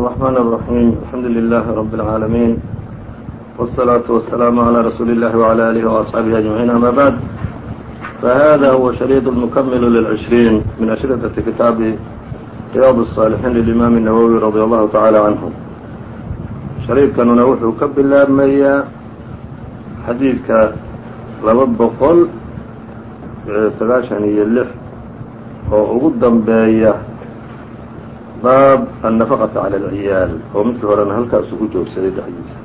الرحمن الرحيم الحمد لله رب العالمين والصلاة والسلام على رسول الله وعلى آله وأصحابه أجمعين أما بعد فهذا هو شريط المكمل للعشرين من أشرطة كتاب رياض الصالحين للإمام النووي رضي الله تعالى عنه شhريطkanuna wuxuu ka bilaabmayaa xadiidka laba boqol sagaashan iyo lix oo ugu dambeeya baab النفqة عlى العyaal oo midkii horena halkaasu ku joogsaday dhexdiisa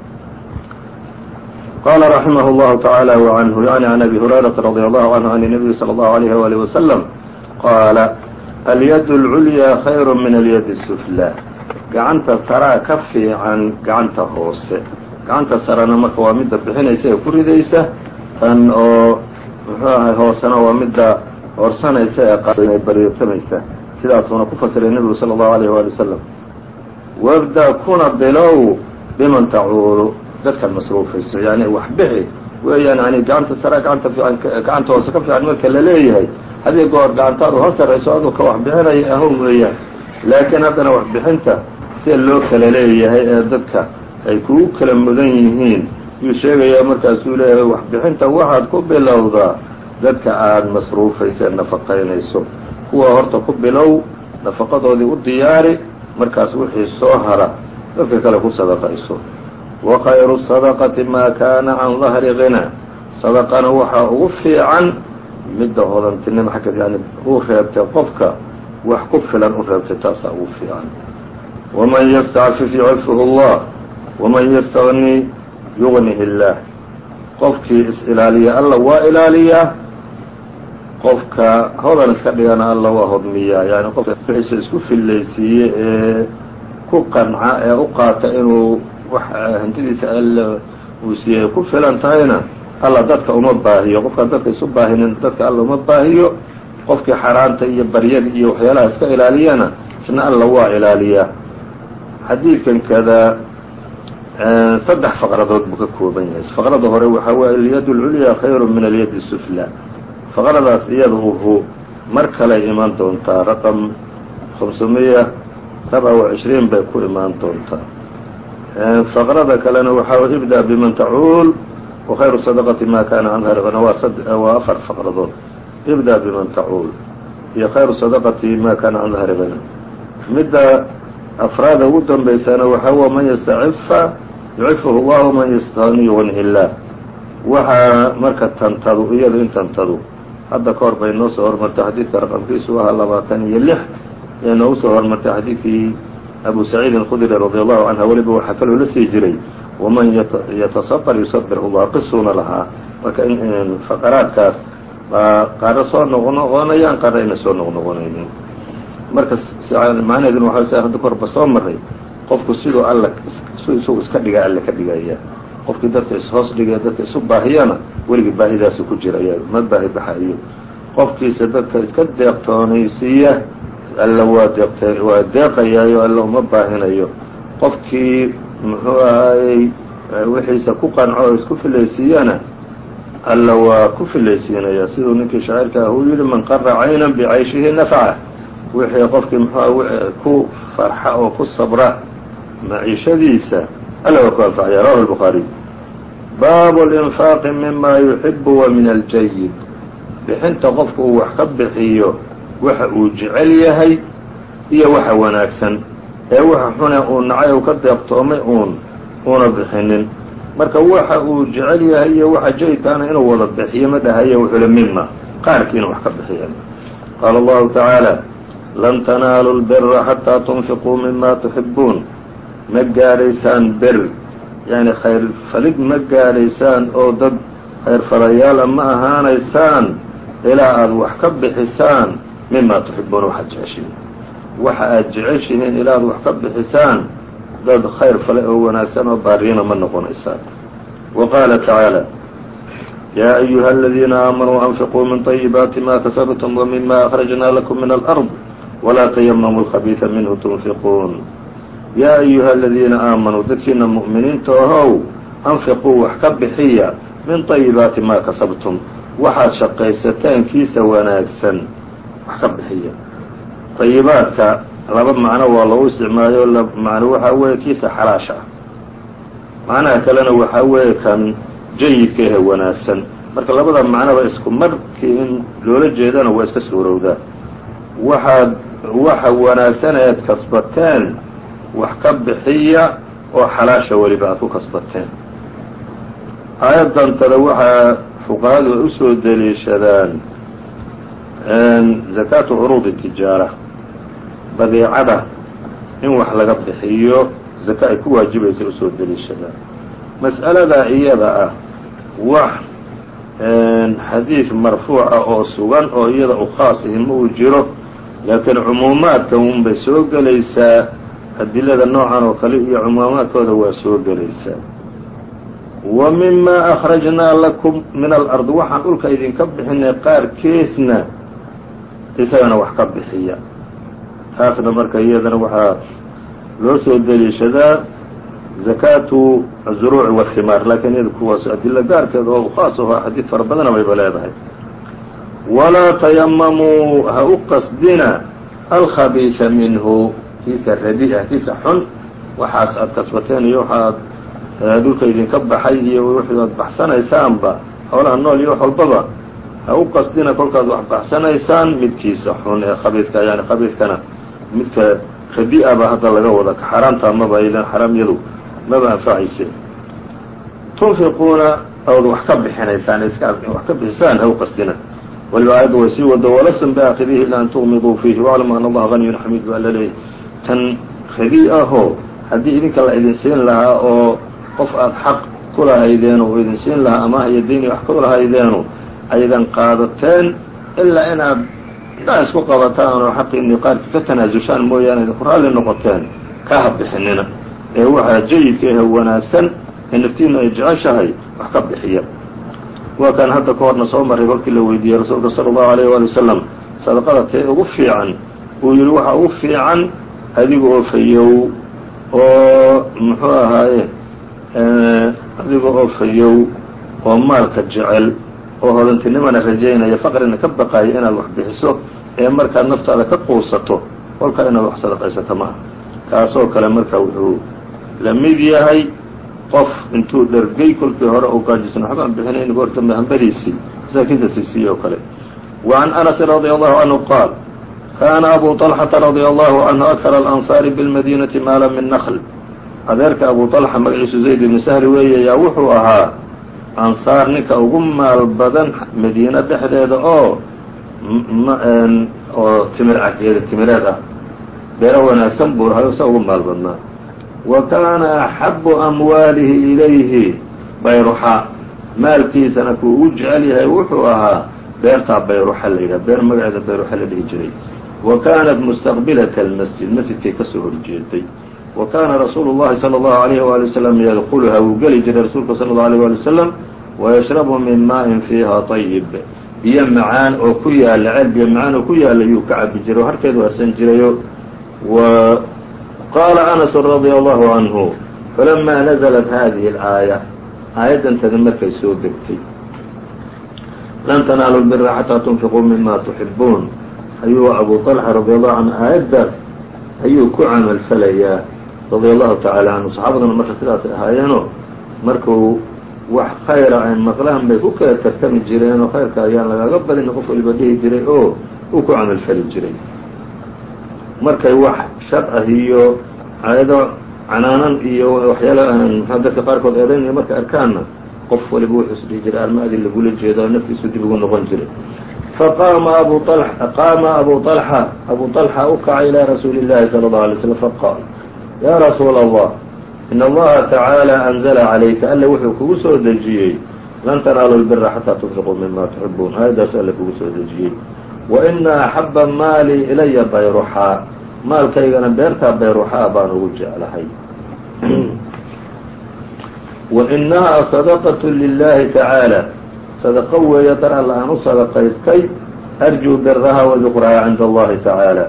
qala رaحimه الlه taعالى وعنه يعني عن أbي هuريرaةa رضي الله عنه عن النبي صلى الله عليه وaله وسلم qاala اليد العuليا خyر min اليد السفلى gacanta saraa ka fiican gacanta hoose gacanta sarana marka waa midda bixinaysa ee ku ridaysa tan oo muxuu ahay hoosena waa midda horsanaysa ee bariirtamaysa sidaasuuna ku fasiray nebigu salى الlahu عalيه wali wasalam wabda kuna bilow biman tacuulu dadkan masruufayso yani wax bixi weeyaan yani gacanta saraa gacanta fiican gacanta hoose ka fiican marka la leeyahay haddii goor gacantaadu ha sarayso aduu ka wax bixinaya ahow weeyaan laakiin haddana wax bixinta sida loo kala leeyahay ee dadka ay kugu kala mudan yihiin yuu sheegayaa markaasuu leeyahay waxbixinta waxaad ku bilowdaa dadka aada masruufaysa ee nafaqaynayso kuwa horta ku bilow nafaqadoodii u diyaari markaas wixii soo hara dadka kale ku sadaqayso. Wa khayru sadaqati maa kaana can dahri ghina. Sadaqana waxaa ugu fiican midda hodantinimo xagga yani u reebtay qofka wax ku filan u reebtay taasaa ugu fiican. Waman yastacfif yucafihu allah waman yastagni yugnihi illaah qofkii is ilaaliya alla waa ilaaliyaa qofka hodan iska dhigana alla waa hodmiyaa yani qofka wixiisa isku fillaysiiye ee ku qanca ee u qaata inuu wax hantidiisa alla uu siiyey ku filan tahayna alla dadka uma baahiyo qofkaan dadka isu baahinin dadka alla uma baahiyo qofkii xaaraanta iyo baryada iyo waxyaalaha iska ilaaliyana isna alla waa ilaaliyaa xadiidkan kada saddex faqradood buu ka kooban yahay faqrada hore waxaa weeye alyad اlculya khayru min alyad الsufla faqradaas iyada uhu mar kaley imaan doontaa raqam sabca wa cishriin bay ku imaan doontaa. Faqrada kalena waxaa ibda biman tacuul wakhayru sadaqati ma kana can haribana waa afar faqradood ibda biman tacuul iyo khayru sadaqati ma kana can dahribana midda afraada ugu dambaysana waxaa wa man yastacifa yucifuhu llah man yastani yugnihi illaah waxaa marka tantadu iyadu in tantadu hadda ka hor bay noo soo hormartay xadiidka raqamkiisu ahaa labaatan iyo lix ee noogu soo hormartay xadiidkii abu saciidin khudri radi allahu canha weliba waxaa kaloo la sii jiray waman yatasabr yusabir llah qisuuna lahaa. Marka faqaraadkaas baa qaarna soo noqnoqonayaan qaarna ayna soo noqnoqonaynin marka macnaheeduna waxa sa hadda korba soo maray qofku siduu alla su isagu iska dhigaa alle ka dhigaya qofkii dadka ishoos dhigaya dadka isu baahiyana weligii baahidaasu ku jiraya ma baahi baxayo. Qofkiisa dadka iska deeqtoonaysiiya alla waa deeqt waa deeqayaayo alla uma baahinayo. Qofkii muxuu ahaayey wixiisa ku qanco oo isku filaysiiyana alla waa ku filaysiinaya. Siduu ninkii shaacirka ah uu yihi man qara caynan bicayshihi nafca wixii qofkii mxu ku farxa oo ku sabra maciishadiisa alla waa ku anfacaya rawahu الbخaariي baabu اlinfaaqi mima yuxibu wa min aljayid bixinta qofku uu wax ka bixiyo waxa uu jecel yahay iyo waxa wanaagsan ee waxa xune uu nacay u ka deeqtoomay uun una bixinin marka waxa uu jecel yahay iyo waxa jayidkaana inuu wada bixiyo ma dhahayo wuxule mima qaarkii inuu wax ka bixiya qaala اllahu taعaalى lan tanaalu lbira xataa tunfiquu mima tuxibuun ma gaadhaysaan ber yani khayr falid ma gaadhaysaan oo dad khayr falayaala ma ahaanaysaan ilaa aada wax ka bixisaan mima tuxibuun waxaad jeceshihiin waxa aad jeceshihiin ilaa aad wax ka bixisaan dad khayr fale oo wanaagsan oo baariyana ma noqonaysaan wa qaala tacaalى yaa ayuha aladiina aamanuu anfiquu min طayibaati ma kasabtum wmima akrajna lakum min alأrض wlaa tayamamu lkhabiisa minhu tunfiquun yaa ayuha aladiina aamanuu dadkiina mu'miniinta ahow anfiquu wax ka bixiya min طayibaati maa kasabtum waxaad shaqaysataan kiisa wanaagsan wax ka bixiya طayibaadka laba macno waa lagu isticmaalayo macno waxaa weeye kiisa xalaasha ah macnaha kalena waxaa weeye kan jayidka ehe wanaagsan marka labada macnoba isku markii in loola jeedana waa iska suurowdaa waxaad waxa wanaagsan eed kasbateen wax ka bixiya oo xalaasha weliba aad ku kasbateen. Aayaddantada waxaa fuqahadu ay u soo deliishadaan zakaatu curuudi tijaara badeecada in wax laga bixiyo zaka ay ku waajibaysa u soo deliishadaan. Mas'aladaa iyada ah wax xadiid marfuuca oo sugan oo iyada u khaas ihi ma uu jiro laakiin cumuumaadka unbay soo gelaysaa adilada noocan oo kale iyo cumuumaadkooda waa soo gelaysaa wa mima akhrajnaa lakum min alard waxaan dhulka idinka bixinay qaarkiisna isagana wax ka bixiya. Taasna marka iyadana waxaa loo soo deliishadaa zakaatu azuruuci wاhimaar laakiin iyada kuwaas adilo gaarkeeda oo khaas aho xadiid fara badana bayba leedahay. Walaa tayamamuu ha u qasdina alkhabiisa minhu kiisa radi'a kiisa xun waxaas aad kasbateen iyo waxaad dhulka idinka baxay iyo wixii aad baxsanaysaanba xoolaha nool iyo wax walbaba ha u qasdina kolkaad wax baxsanaysaan midkiisa xun ee khabiidka yani khabiidkana midka radi-aba hadda laga wada ka xaaraamtaa maba ilan xaraamyadu maba anfacayse. Tunfiquuna ood wax ka bixinaysaan wax ka bixisaan ha u qasdina. Waliba aayadda way sii wado walastum biaakidihi ila an tuqmiduu fiihi waclamu ana allaha ganiyun xamiid baa la leeyay tan radi ahoo haddii idinka la idin siin lahaa oo qof aad xaq ku lahaydeen oo idin siin lahaa amaah iyo diini wax ku lahaydeenu aydan qaadateen ilaa inaad daa isku qabataan oo xaqiinii qaarkii ka tanaasushaan mooyaane idinku raalli noqoteen ka habixinina ee waxaa jayidka ahe wanaagsan ee naftiinu ay jeceshahay wax ka bixiya. Waa kan hadda ka horna soo marray kolkii la weydiiyey rasuulka sala allahu alayh waali wasalam sadaqada tee ugu fiican uu yidhi waxa ugu fiican adiga oo fayow oo muxuu ahaaye adiga oo fayow oo maalka jecel oo hodantinimana rajaynaya faqrina ka baqaaya inaad wax bixiso ee markaad naftaada ka quusato kolkaa inaad wax sadaqaysato maaha kaasoo kale marka wuxuu la mid yahay qof intuu dhargay kolkii hore u gaajisna waxbaan bixinay in goor dambe masaakiinta siisiyey oo kale. Wa can anasin radia allahu canhu qaal kaana abu طalxata radia allahu canhu akara alansaari bilmadiinati maala min nakl adeerka abu طalxa magaciisu zayd ibni sahri weeye yaa wuxuu ahaa ansaar ninka ugu maal badan madiine dhexdeeda oo oo timir cadiyeeda timireed ah beero wanaagsan buu ahay oo sa ugu maal badnaa wa kaana axabu amwaalihi ilayhi bayruxa maalkiisana kuu ugu jecel yahay wuxuu ahaa beertaa bayruxa la yidhaha beer magaceeda bayruxa la dhihi jiray wa kaanat mustaqbilaة اlmasjid masjidkay kasoo horjeeday wa kaana rasuulu الlahi salى الlahu عalayh wali wasalam yadkuluha wuu geli jiray rasuulka salى الlaه alيه wali wasalam wayashrabu min maaءin fiiha طayib biyo macaan oo ku yaala ceel biyo macaan oo ku yaala yuu ka cabi jiray oo harkeedu harsan jirayo w qaala anas radي allahu canhu falama naزlat hadihi اlaaya aayaddantada markay soo degtay lan tanaalu lbira xataa tunfiquu mima tuxibuun ayuu abu طalxa radi allahu canhu aayaddaas ayuu ku camal falayaa radia allahu tacaala canhu saxaabaduna marka sidaasay ahaayeenoo markuu wax khayra ay maqlaan bay ku kala tartami jireenoo khayrka ayaan lagaga badin qof waliba dhihi jiray oo uu ku camal fali jiray. Markay wax shar ah iyo aayado canaanan iyo waxyaala mxua dadka qaarkood eedaynaya markay arkaanna qof waliba wuxuu is dhihi jiray armaadii lagula jeedo naftiisu dib ugu noqon jiray faqaama abu qaama abu طalxa abu طalxa u kacay ilaa rasuuli اllahi salى الlaه alay slm faqaal ya rasuula allah in allaha tacaalى anzla calayka alle wuxuu kugu soo dejiyey lan tanaalu lbira xataa tunfiquu mima tuxibuun aayaddaas alle kugu soo dejiyey wa ina axaba maali ilaya bayruxaa maalkaygana beertaa bayruxaa baan ugu jeclahay wa inahaa sadaqaة lilahi tacaalى sadaqo weeye dar alla aan u sadaqaystay arjuu biraha waduqraha cinda allahi tacaalى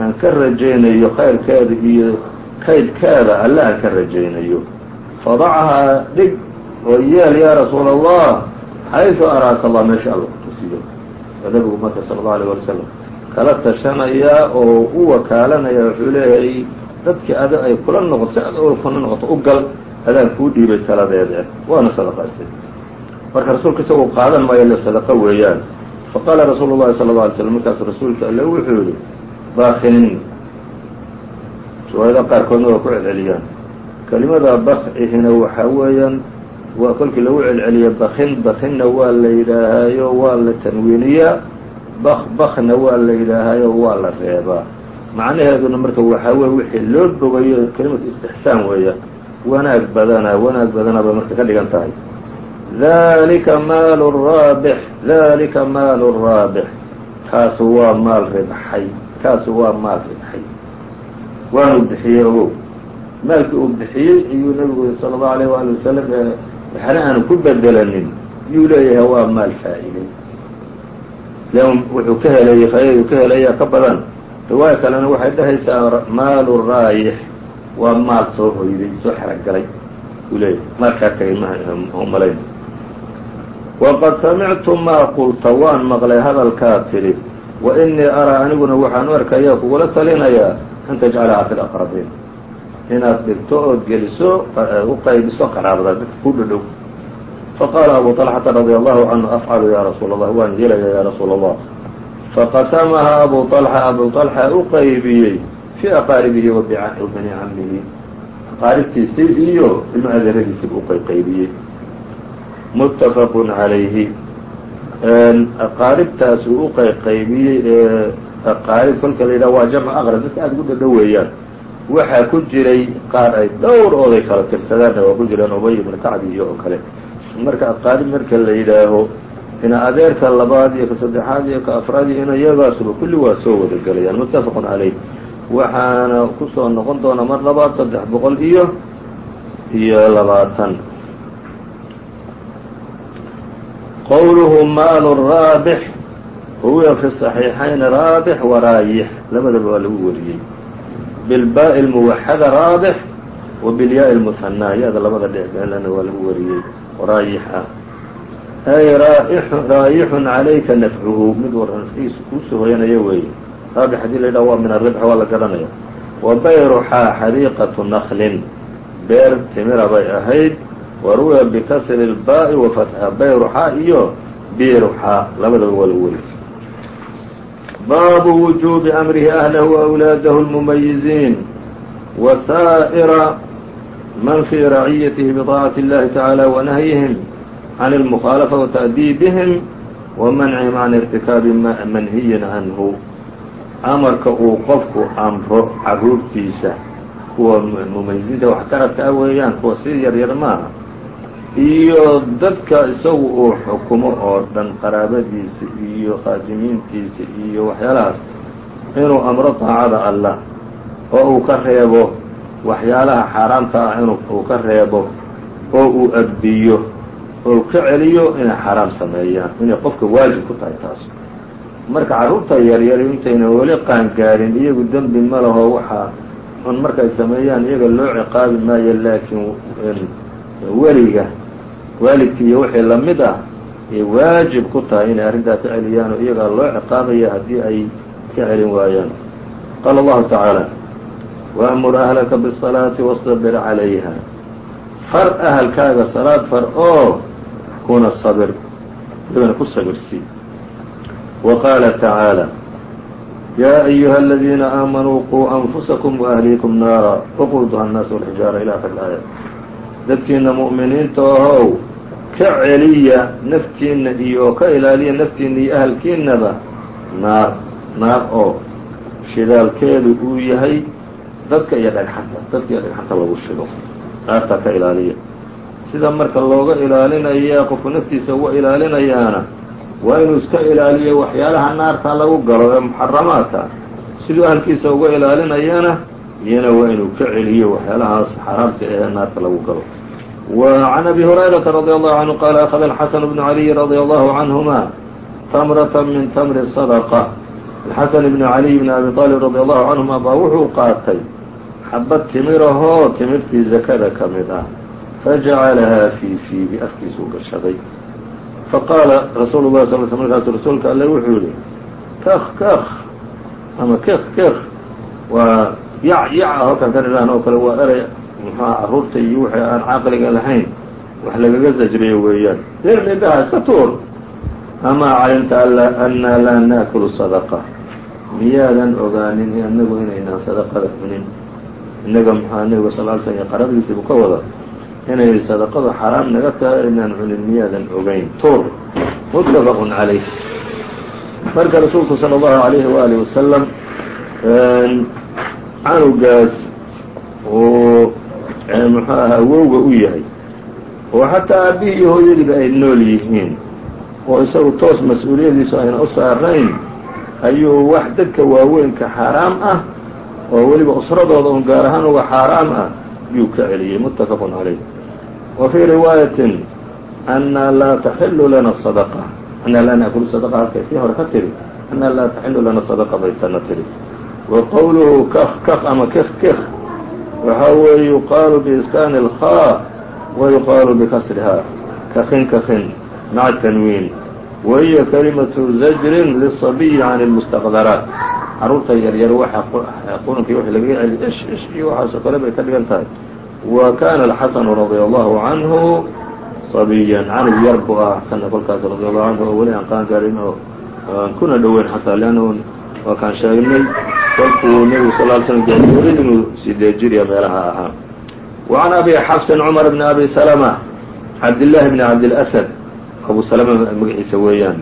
aan ka rajaynayo khayrkeeda iyo kaydkeeda alle aan ka rajaynayo fadachahaa dhig oo yeel yaa rasuula allah xayثu araaka allah meesha alla ku tusiyo nabigu marka sala اlه alيه alي slam kala tashanayaa oo u wakaalanaya wuxuu leeyahay dadkii ada ay kula noqoto si ad kula noqoto u gal adaan kuu dhiibay taladeede waana sadaqaystay marka rasuulka isagoo qaadan maayo le sadaqa weeyaan. Faqaala rasuulu llahi sala alla alay slam markaasu rasuulka alle wuxuu yihi bakin riwaayada qaarkoodna waa ku celceliyaan. Kelimada bakihina waxaa weeyaan waa kolkii lagu celceliya bakin bakinna waa la yidhaahaayo waa la tanwiiniyaa bak bakna waa la yidhaahaayo waa la reebaa. Macnaheeduna marka waxaa weye wixii loo bogayo kelimatu istixsaan weeya wanaag badana wanaag badana bay marka ka dhigan tahay dalika maalu raabix dalika maalu raabix kaasu waa maal ribxay kaasu waa maal ribxay waanu bixiyey ogow maalkii uu bixiyey ayuu nabigu sala allahu alayh waali wasalam waxna aanu ku bedelanin. Yuu leeyahay waa maal faa'iday wuxuu ka heleeyey faaidadu ka heleeyaa ka badan. Riwaaya kalena waxay dhahaysaa maalu raayix waa maal soo hoyday soo xeragalay uu leeyahay maalkaa tagay mmalayn waqad samictu maa qulta waan maqlay hadalkaa tidhi wa inii araa aniguna waxaan u arkayaa kugula talinayaa an tajcalahaa fi laqrabiin inaad dhigto ood geliso u qaybiso qaraabada dadka ku dhadhow faqaala abu طalxata radi allahu canhu afcalu ya rasuul allah waan yeelaya ya rasuul allah faqasamahaa abu طalxa abu طalxa u qaybiyey fii aqaaribihi wa bani camihi aqaaribtiisii iyo ilma adeeradiisiiba u qayqaybiyey muttafaqu calayhi. Aqaaribtaas uu u qayqaybiyey ee aqaarib kolka la yidhaha waa jamcu aqrab dadka aada ugu dhadhow weeyaan waxaa ku jiray qaar ay dhowr ooday kala tirsadaanna waa ku jireen ubay ibnu kacbi iyo oo kale. Marka aqaarib marka la yidhaaho ina adeerka labaad iyo ka saddexaad iyo ka afraad iyo ina iyagaasuba kulli waa soo wada gelayaan muttafaqun calayh. Waxaana ku soo noqon doona mar labaad saddex boqol iyo iyo labaatan qowluhu maalu raabix huwiya fi صaxiixayn raabix waraayix labadaba waa lagu wariyey bilbaaءi اlmuwaxada raabix wa bilyaa اlmuhanaa ya-da labada dhecbeelana waa lagu wariyey raayix ah ay raayixun calayka nafcuhu mid war nafcigiisa kuusoo hoyanaya weeye raabix hadii la yidhaha waa min aribx waa la garanaya wa bayruxaa xadiiqatu naklin beer timira bay ahayd waruwiya bikasri اlbaaءi wa fatxa bayruxaa iyo biruxaa labadaba waa lagu wariyey baabu wujuubi amrihi ahlahu وأwlaadahu اlmumayiziin wasaa'ira man fii raciyatihi biطaacati اllahi taعaalى wanahyihim can اlmukhaalafa wata'diibihim wamancihim can irtikaabi manhiyin canhu amarka uu qofku amro caruurtiisa kuwa mumayiziinta waxgaradka ah weeyaan kuwa si yaryar maaha iyo dadka isagu uu xukumo oo dhan qaraabadiisa iyo khaadimiintiisa iyo waxyaalahaas inuu amro taacada allah oo uu ka reebo waxyaalaha xaaraamta ah in uu ka reebo oo uu adbiyo oo ka celiyo inay xaaraam sameeyaan inay qofka waajib ku tahay taas. Marka carruurta yaryari intayna weli qaangaarin iyagu dembi ma laho waxaa un markay sameeyaan iyaga loo ciqaabi maayo laakiin weliga waalidki iyo wixii la mid ah ay waajib ku tahay inay arrintaa ka celiyaan oo iyagaa loo ciqaabaya haddii ay ka celin waayaan. Qaala allahu tacaala waamur ahlaka bisalaati wastabir calayha. Far ahalkaaga salaad far oo kuna sabir iyagana ku sabirsii wa qaala tacaala yaa ayuha aladiina aamanuu quu anfusakum waahliikum naara waquuduha annaasu walxijaara ila akhir laaya dadkiina mu'miniinta ahow ka celiya naftiinna iyo ka ilaaliya naftiinna iyo ahalkiinaba naar naar oo shidaalkeedu uu yahay dadka iyo dhagxanta dadka iyo dhagxanta lagu shido naartaa ka ilaaliya. Sida marka looga ilaalinaya qofku naftiisa uga ilaalinayaana waa inuu iska ilaaliyo waxyaalaha naarta lagu galo ee muxaramaadka. Siduu ahalkiisa uga ilaalinayana iyana waa inuu ka celiyo waxyaalahaas xaaraamta ee naarta lagu galo وعن أbي هريرة رضي الله عنه قال أخذ الحسن بن علي رضي الله عنهما تمرة من تمر الصدقة الحسن بن علي بن أبي طالب رضي الله عنهما baa wuxuu qaatay xabad timirahoo timirtii zakada ka mid ah fajacalahaa fii fiihi afkiisuu gashaday faqaala rasuulu الlahi صل sl markaasu rasuulka alle wuxuu yihi kh kh ama kek kek waa yac yaca halkan kan idhaahn oo kale waa erey muxuha carruurta iyo wixii aan caqliga lahayn wax lagaga sajriyo weeyaan. Deer indhaha iska tuur. Amaa calimta annaa laa naakulu sadaqa. Miyaadan ogaanin inagu inaynaan sadaqada cunin. Innaga muxua nebiga sal l slm iyo qarabadiisiibu ka wada inay sadaqadu xaraam naga tahay inaan cunin miyaadan ogayn. Tuur. Muttafaqun calayh. Marka rasuulku sala allahu alayhi waalihi wasalam canugaas uu muxuu ahaa awowga u yahay oo xataa aabihii iyo hooyadiiba ay nool yihiin oo isagu toos mas'uuliyadiisu ayna u saarayn ayuu wax dadka waaweynka xaaraam ah oo weliba usradooda un gaar ahaan uga xaaraam ah yuu ka celiyey muttafaqun calayh. Wa fii riwaayatin anna laa taxilu lana sadaqa anna laa naakulu sadaqa halkay sii hore ka tiri anna laa taxilu lana sadaqa bay tana tiri. Wa qowluhu kak kak ama kek kek waxa weeye yuqaalu biiskaani اlkhaa wa yuqaalu bikasrihaa kakin kakin maca tanwiin wa hiya kalimatu zajrin liلصabiyi can اlmustaqdaraat carruurta yaryar waxa qununkii wixii lagaga celi ish ish iyo waxaasoo kale bay ka dhigan tahay wa kana alxasanu radia allahu canhu sabiyan canug yar buu ah xasana kolkaas radia allahu canhu oo weli aan qaan garin oo aan kuna dhoweyn xataa leannahu waa kaan sheegnay kolkuu nebigu sal ly slm gaadooray inuu sidee jirya meelaha ahaa wa can abi xafsin cumar bni abi salama cabdillaahi bni cabdilasad abu salama magaciisa weeyaan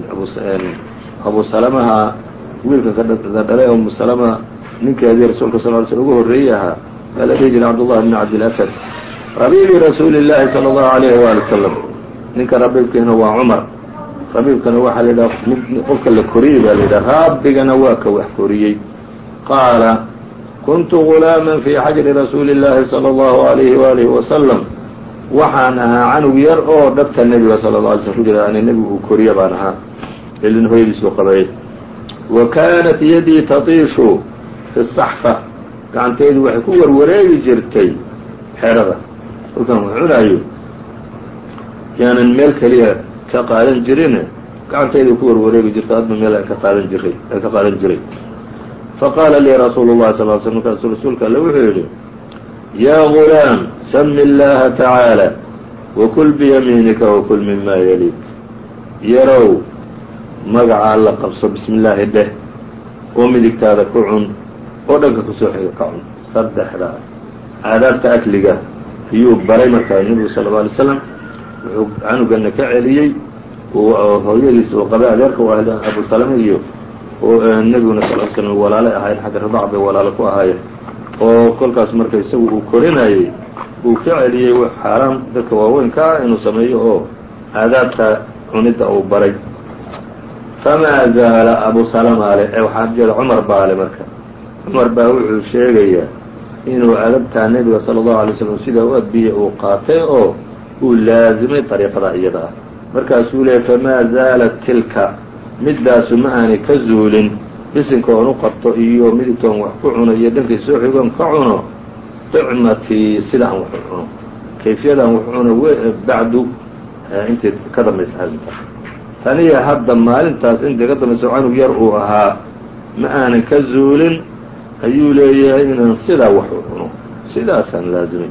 abu salamaha wiilka ka dhalay umu salama ninkeedii rasuulka sal ly slm ugu horreeyey ahaa baa la dhihi jiray cabdullahi bni cabdilasad rabiibi rasuuli llaahi sala allahu alayhi waali wasalam ninka rabiibkiina waa cumar rabiibkana waxaa la yidhaha qofka la koriyey baa la yidhaha raabigana waa ka wax koriyey. Qaala kuntu gulaaman fii xajri rasuuli llaahi sala allahu alayhi waalihi wasalam waxaan ahaa canug yar oo dhabta nebiga sala la alay slm ku jira ani nebigu uu koriya baan ahaa. Ilin hooyadiisuu qabayay. Wa kaanat yadii tatiishu fi saxfa. Gacantaydu waxay ku warwareegi jirtay xerada. Kolkaan wax cunaayo yaanan meel keliya ka qaadan jirin gacantayda ku warwareegi jirto adba meel ka qaadan jiray ka qaadan jiray. Faqaala lii rasuulu llahi sal sl markaasu rasuulka alle wuxuu yidhi yaa gulaam sami اllaha tacaala wakul biyamiinika wakul mima yaliik. Yarow magaca alla qabso bismi illaahi dheh oo midigtaada ku cun oo dhanka ku soo xiga ka cun. Saddexdaas aadaabta akliga ayuu baray markaa nebigu sal lla alay slam wuxuu canugana ka celiyey hooyadiisa uu qabay adeerka u ahayd abu salame iyo nebiguna sal slm walaalay ahayn xagga ridaac bay walaalo ku ahaayeen. Oo kolkaas marka isagu uu korinayey uu ka celiyey xaaraam dadka waaweynka ah inuu sameeyo oo aadaabta cunidda uu baray. Famaa zaala abu salama ale ee waxaa jeeda cumar baa ale marka. Cumar baa wuxuu sheegayaa inuu adabtaa nebiga sala allahu alay slam sidaa u adbiyey uu qaatay oo uu laazimay dariiqada iyada. Ah markaasuu leeyay famaa zaalat tilka. Middaasu ma aanay ka zuulin. Bisinka oon u qabto iyo midigtoon wax ku cuno iyo dhankay soo xigoon ka cuno dicmatii sida aan wax u cuno. Kayfiyadaan wax cuno bacdu intii ka dambaysa hadinta taniya hadda maalintaas intii ka dambaysa canug yar uu ahaa ma aanan ka zuulin ayuu leeyahay inaan sidaa wax u cuno. Sidaasaan laazimay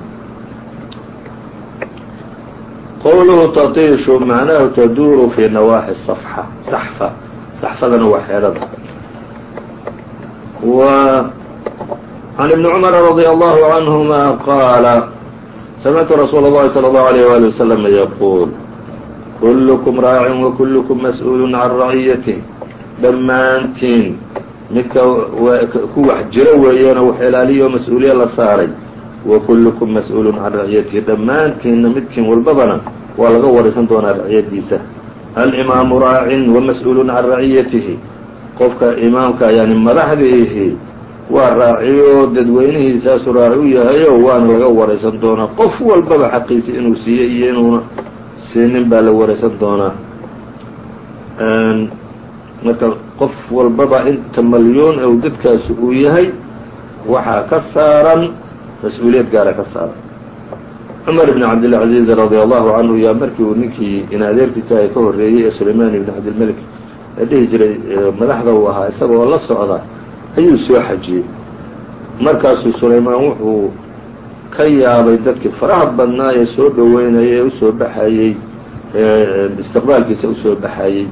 qowluhu tatiishu macnahu taduuru fii nawaaxi safxa saxfa saxfadana waa xeedhada w can ibni cumara radia allahu canhuma qaala samictu rasuula اllahi salى اllahu alayh wali wasalam yaquul kullukum raacin wakullukum mas-uulun can raciyatih dhammaantiin midka ku wax jiro weeyaanoo wax ilaaliyo mas-uuliya la saaray wakullukum mas'uulun can raciyatihi dhammaantiinna midkiin walbabana waa laga waraysan doonaa raciyadiisa alimaamu raacin wamas-uulun can raciyatihi qofka imaamka yani madaxdiihi waa raaciyo dadweynihiisaasu raaci u yahayo waana laga waraysan doonaa. Qof walbaba xaqiisa inuu siiyey iyo inuuna siinin baa la waraysan doonaa. Marka qof walbaba inta malyuun ou dadkaasi uu yahay waxaa ka saaran mas'uuliyad gaara ka saaran cumar ibn cabdilcaziiz radia allahu canhu yaa markii uu ninkii in adeerkiisa ay ka horreeyey ee sulaymaan ibn cabdilmelik ee dhihi jiray madaxda uu ahaa isaga oo la socda ayuu soo xajiyey. Markaasuu sulaymaan wuxuu ka yaabay dadkii faraha badnaa ee soo dhoweynayay ee u soo baxayey istiqbaalkiisa u soo baxayey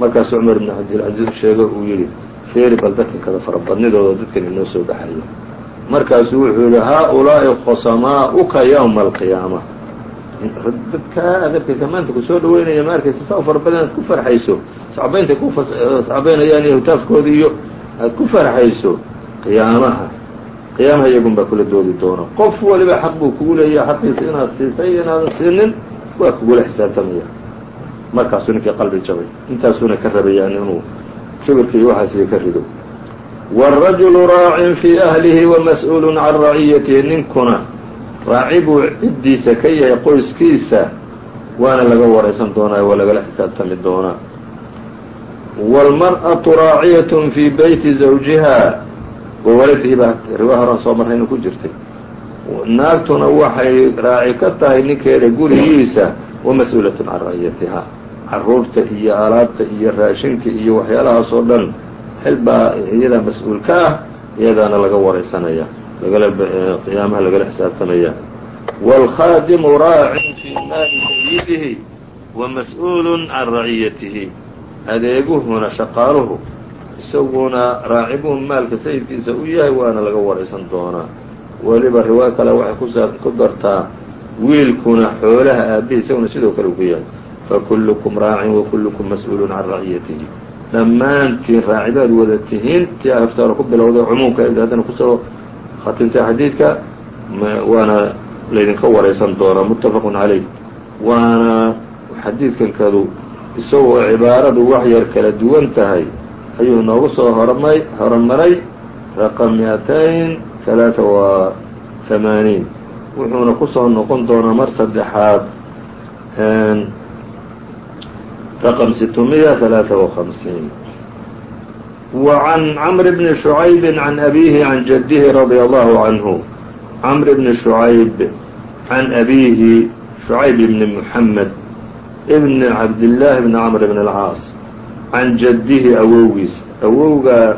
markaasuu cumar ibn cabdilcaziiz sheegay uu yidhi feeri bal dadkan kada farabadnidooda dadkan inoo soo baxaya markaasuu wuxuu yidhi haa-ulaa'i khosamaa'uka yowma alqiyaama dadkaa aad arkaysa maanta ku soo dhaweynaya ma arkaysa saa u fara badan aad ku farxayso sacbayntay ku sacbaynayaan iyo hutaafkooda iyo aad ku farxayso qiyaamaha. Qiyaamaha iyagun baa kula doodi doona. Qof waliba xaq buu kugu leeyaha xaqiisa inaad siisay inaadan siinin waa kugula xisaabtamaya. Markaasuu ninkii qalbi jabay. Intaasuuna ka rabayaan inuu kibirka iyo waxaasiyo ka rido wاrajulu raacin fii ahlihi wamas-uul can raciyatihi ninkuna raaci buu ciddiisa ka yahay qoyskiisa waana laga waraysan doonaa waa lagala xisaabtami doonaa wاlmarأaةu raaciyaة fii beyti zawjiha wawaladihi baa riwaya horan soo marrayna ku jirtay naagtuna waxay raaci ka tahay ninkeeda gurigiisa wamas-uulatun can raciyatiha caruurta iyo alaabta iyo raashinka iyo waxyaalahaas oo dhan xil baa iyadaa mas'uul ka ah iyadaana laga waraysanaya lagala qiyaamaha lagala xisaabtamaya wاlkhaadimu raacin fii maali sayidihi wamas-uul can raciyatihi adeeguhuna shaqaaluhu isaguna raacibuu maalka sayidkiisa u yahay waana laga waraysan doonaa. Weliba riwaayo kale waxay ku dartaa wiilkuna xoolaha aabihi isaguna sidoo kale ku yahay fakullukum raacin wakullukum mas'uulun can raciyatihi dhammaantiin raacibaad wada tihiin aftaara ku bilowday cumuumka haddana ku soo khatimtay xadiidka waana laydinka waraysan doonaa muttafaqun calayh. Waana xadiidkankadu isagoo cibaaradu wax yar kala duwan tahay ayuu noogu soo hormay horumaray raqam mi-atayn talaata wa hamaaniin wuxuuna ku soo noqon doonaa mar saddexaad raqم ستمية ثaلaaثة وخمسين وعن cمر بن شعyب عن أbيه عن جده رضي الله عنه cمر بن شعyب عن أbيه شعyب بن محمد بن عبدالله بن cمر بن الcاaص عن جده awowgiis awowga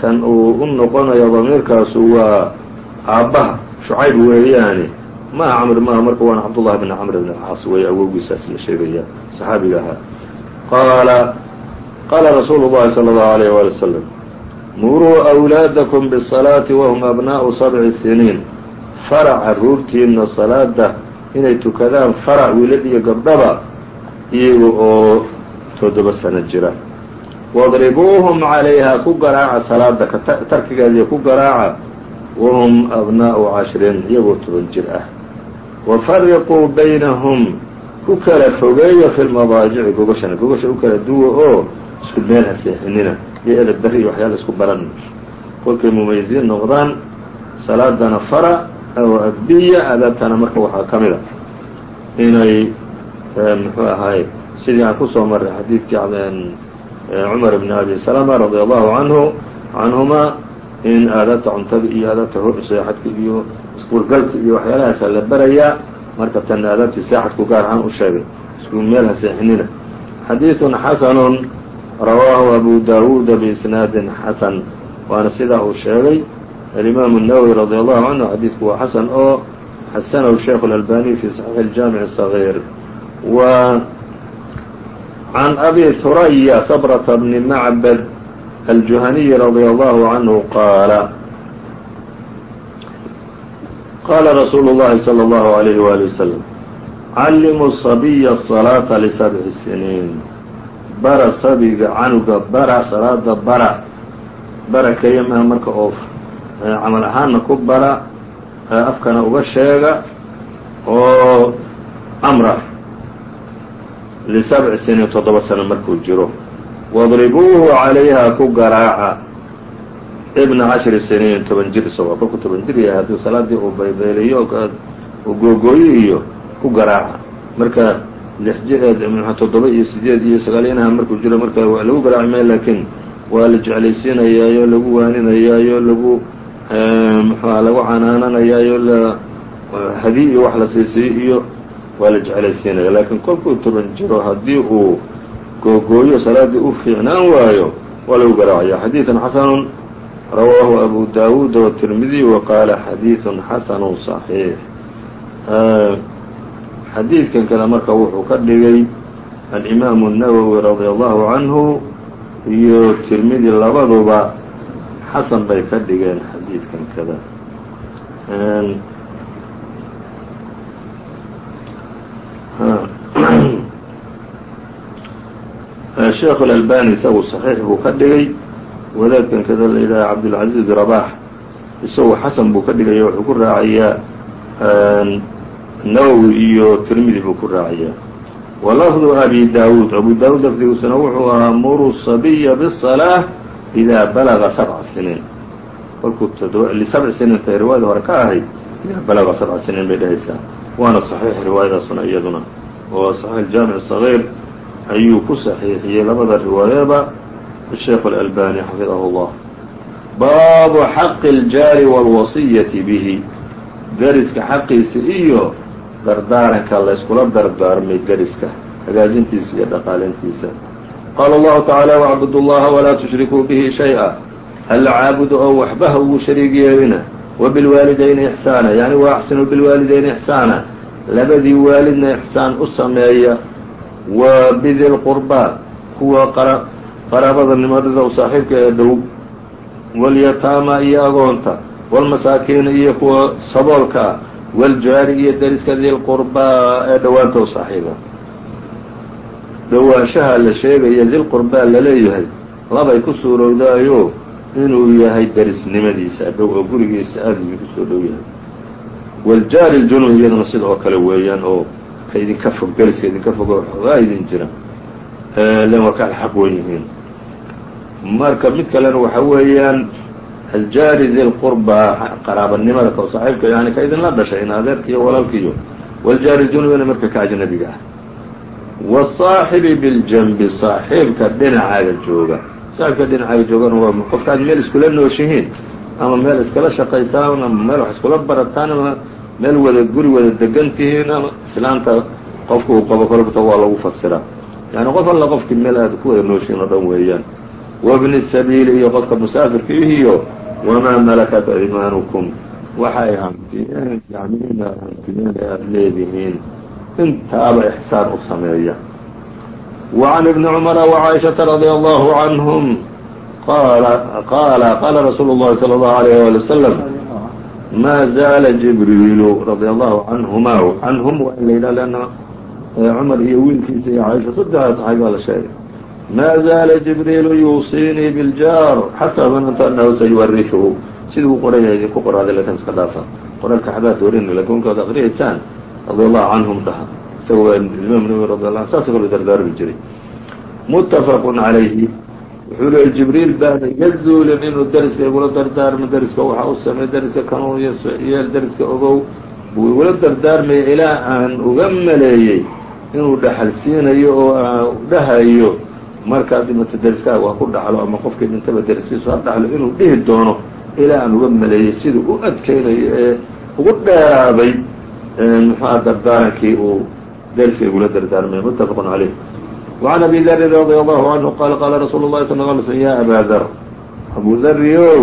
kan uu u noqonayo ضميirkaasu waa aabbaha شhucayb weeyaane maha cمr maha marka waana cبدالله بن cمر بن الcاaص wey awowgiisaas la sheegaya صxaabiga ahaa qaala qaala rasuulu اllahi salى اllahu عalيyh wali wslam muruu أwlaadakum bالصalaaةi wahum abnaءu sabci siniin fara caruurtiina salaada inay tukadaan fara wiilad iyo gabdhaba iyaga oo toddoba sano jira wadribuuhum calayha ku garaaca salaada tarkigeediya ku garaaca wahum abnaءu cashrin iyagoo toban jir ah wafariquu baynahum ku kala fogeeya fi lmadaajici gogashana gogasha u kala duwa oo isku meel ha seexinina. Iyo edab beri iyo waxyaala isku baran. Kolkay mumayisiin noqdaan salaadana fara oo adbiya adaabtana marka waxaa ka mid a. Inay muxuu ahaay sidii aan ku soo marray xadiidkii cumar bn abi salama radia allahu canhu canhuma in aadaabta cuntada iyo aadaabta seexadka iyo iskuulgalka iyo waxyaalahaasa la berayaa marka tan aadaabtii saaxadku gaar ahaan u sheegay isku meel ha seexinina. Xadiidun xasanun rawaahu abu daawuuda biisnaadin xasan. Waana sidaa uu sheegay alimaamu nawowi radia allahu canhu xadiidku waa xasan oo xasanahu sheikhu اlalbaniy fi saxiixi aljaamic اsagiir wa can abi huraya sabrata bni macbad aljuhaniyi radia allahu canhu qaala qala rasuulu اllahi slى اllahu عalayh wali waslm callimuu sabiya الصalaaةa lisabci siniin bara sabiga canuga bara salaada bara bara keliya maha marka oo camal ahaanna ku bara afkana uga sheega oo amra lisabci siniin toddoba sano markuu jiro wadribuuhu calayha ku garaaca ibna cashri siniin toban jir isagoo kolku toban jir yahay haddii salaadii uu baybeeliyo uu googooyo iyo ku garaaca. Marka lix toddoba iyo sideed iyo sagaal inaha markuu jiro marka lagu garaaci maayo laakiin waa la jeclaysiinayaayo lagu waaninayaayo lagu muxuuha lagu canaananayaayo la hadi iyo wax la siisiyo iyo waa la jeclaysiinaya. Laakiin kolkuu toban jiro haddii uu googooyo salaadii u fiicnaan waayo waa lagu garaacaya xadiidan xasanun rawaahu abu dawuud wالtirmidiy waqaala xadiiثu xasanu صaxiix xadiidkan kale marka wuxuu ka dhigay alimaamu الnawowi radia allahu canhu iyo tirmidi labaduba xasan bay ka dhigeen xadiidkan kada sheekh اlalbani isagu صaxiix buu ka dhigay wadaadkan kada la yidhaha cabdاlcaزiz rabax isagu xasan buu ka dhigaya wuxuu ku raacayaa nawowi iyo tirmidi buu ku raacayaa walafdu abi daawuud abu daawuud lafdigiisuna wuxuu ahaa muru sabiya bالصalaaة إida balaga sabca siniin kolkuu lisabci siniin tay riwaayada hore ka ahayd idaa balaga sabca siniin bay dhahaysaa waana صaxiix riwaayadaasuna iyaduna oo صaxiix jaamic صaغيir ayuu ku saxiixiyey labada riwaayaba الsheikh الأlbani xafidahu الlah baabu xaqi الjaari wاlwasiyati bihi deriska xaqiisa iyo dardaaranka layskula dardaarmay deriska hagaajintiisa iyo dhaqaalintiisa qaala allahu tacaala wacbud اllaha walaa tushrikuu bihi shay-a alla caabudu oo waxbaha ugu shariig yeelina wabilwaalidayni ixsaana yani waaxsinuu bilwaalidayni ixsaana labadii waalidna ixsaan u sameeya wa bidi lqurbaa kuwa qaraabada nimadada u saaxiibka ee dhow walyataama iyo agoonta walmasaakiina iyo kuwa saboolka ah waljaari iyo dariska dilqurbaa ee dhowaanta u saaxiiba. Dhowaanshaha la sheegaya dilqurbaa la leeyahay labay ku suurowdaayo inuu yahay darisnimadiisa dhow oo gurigiisa aada idinku soo dhow yahay. Waljaari ljunub iyadana sida oo kale weeyaan oo ka idinka fog deriska idinka fogo waxoogaa idin jira len waa ka alxaq wen yihiin marka mid kalena waxa weeyaan aljaari di lqurba qaraabanimada ka saaxiibka yani ka idinla dhashay in adeerka iyo walaalkiiyo. Waljaari junubina marka ka ajnabiga ah. Wasaaxibi biljanbi saaxiibka dhinacaaga jooga. Saaxiibka dhinacaaga joogana waa qofka aad meel iskula nooshihiin ama meel iskala shaqaysaan ama meel wax iskula barataan ama meel wada guri wada degantihiin ama islaanta qofka uu qabo kolbta waa lagu fasiraa yani qof alla qofkii meel aad ku wada nooshihiin oo dhan weeyaan wabni sabiili iyo qofka musaafirka ihiyo wamaa malakat aymaanukum waxay hantiyeen gacmihiina hantiyeen ee aada leedihiin intaaba ixsaan u sameeya وعn بن cمر وعائشhaةa رضي الله عنهم qاala qاala رasuul الlahi صلى الله عليه ولي وسلم ma زاala جibrيiل رضي الله عنهma canهm waa in la yidhah لأnna cmar iyo wiilkiisa iyo caaisha saddexdaa صaxaabi baa la sheegay ma zaala jibriilu yuusiinii biljaar xataa bananta anahu sayuwariثuhu siduu u qoraya idinku qoraaday laakiin iska dhaafa qoraalka xadaad warinay laakiin kolkaad akriyaysaan radi allahu canhum dhaha isagoo imaam nawi radi a saasoo kale dardaarmi jiray mutafaqu calayhi wuxuu leeyay jibriil baana iga zuulin inuu deriska igula dardaarmo deriska waxa u samey deriska kanuun yeel deriska ogow buu igula dardaarmaya ilaa aan uga maleeyey inuu dhaxalsiinayo oo dhahayo markaad dhimato deriskaaga waa ku dhaxlo ama qofkii dhintaba deriskiisu ha dhaxlo inuu dhihi doono ilaa aan uga maleeyey siduu u adkeynayo ee ugu dheeraaday muxuha dardaarankii uu deriska igula dardaarmay muttafaqun caleyh وعn abi dri radي allahu canhu qaala qaala rasuulu الlahi sal ه alay slm ya abaa dar abu dariow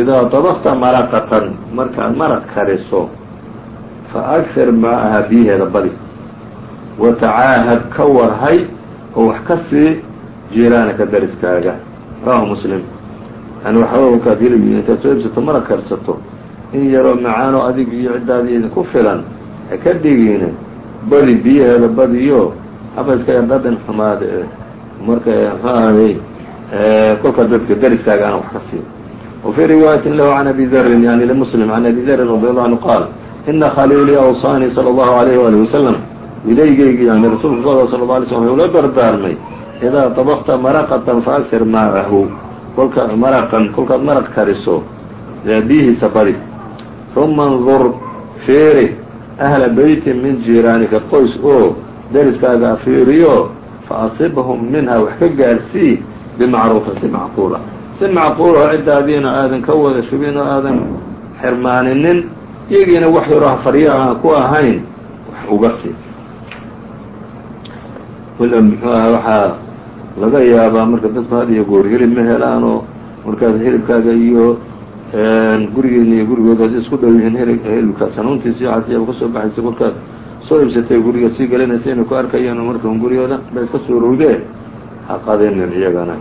idaa dabkta maraqatan markaad maraq kariso faأgfir maaha biyaheeda badi watacaahad ka warhay oo wax ka sii jiiraanaka deriskaaga rawahu muslim yani waxaa markaad hilib intaad soo ibsato maraq karsato in yaroo macaano adig iyo ciddaadii idinku filan ha ka dhigine badi biyaheeda badiyo haba iska yardhadhan xumaada marka mxuu ahaday kolkaa dadka deriskaaga ana wax ka siin وفي رواية له عن أبي ذر يعني لمسلم عن أبي ذر رضي الله عنه قال إن خليلي أوصاني صلى الله عليه وآله وسلم ilaygaygii yani rasuulku goda sal lla alay slm ula dardaarmay idaa dabakta maraqatan faakir ma'ahu kolka maraqan kolkaad maraq kariso biyihiisa badi uma ndur fiiri ahla beytin min jiiraanika qoys oo deriskaaga fiiriyo fa asibhum minha wax ka gaarsii bimacruufa si macquula si macquulahoo ciddaadiina aadan ka wada shubin oo aadan xirmaaninin iyagiina wax yaroo hafaryo aan ku ahayn wax uga sii wala muxuu aha waxaa laga yaabaa marka dadku had iyo goor hilib ma helaan oo markaad hilibkaaga iyo gurigeena iyo gurigoodaad isku dhow yihiin hilibka sanuuntiisa waxaas yaaba kasoo baxaysa kolkaad soo iibsatay guriga sii gelinaysa inay ku arkayaan markan guryooda ba iska suurowdee ha qadinin iyagana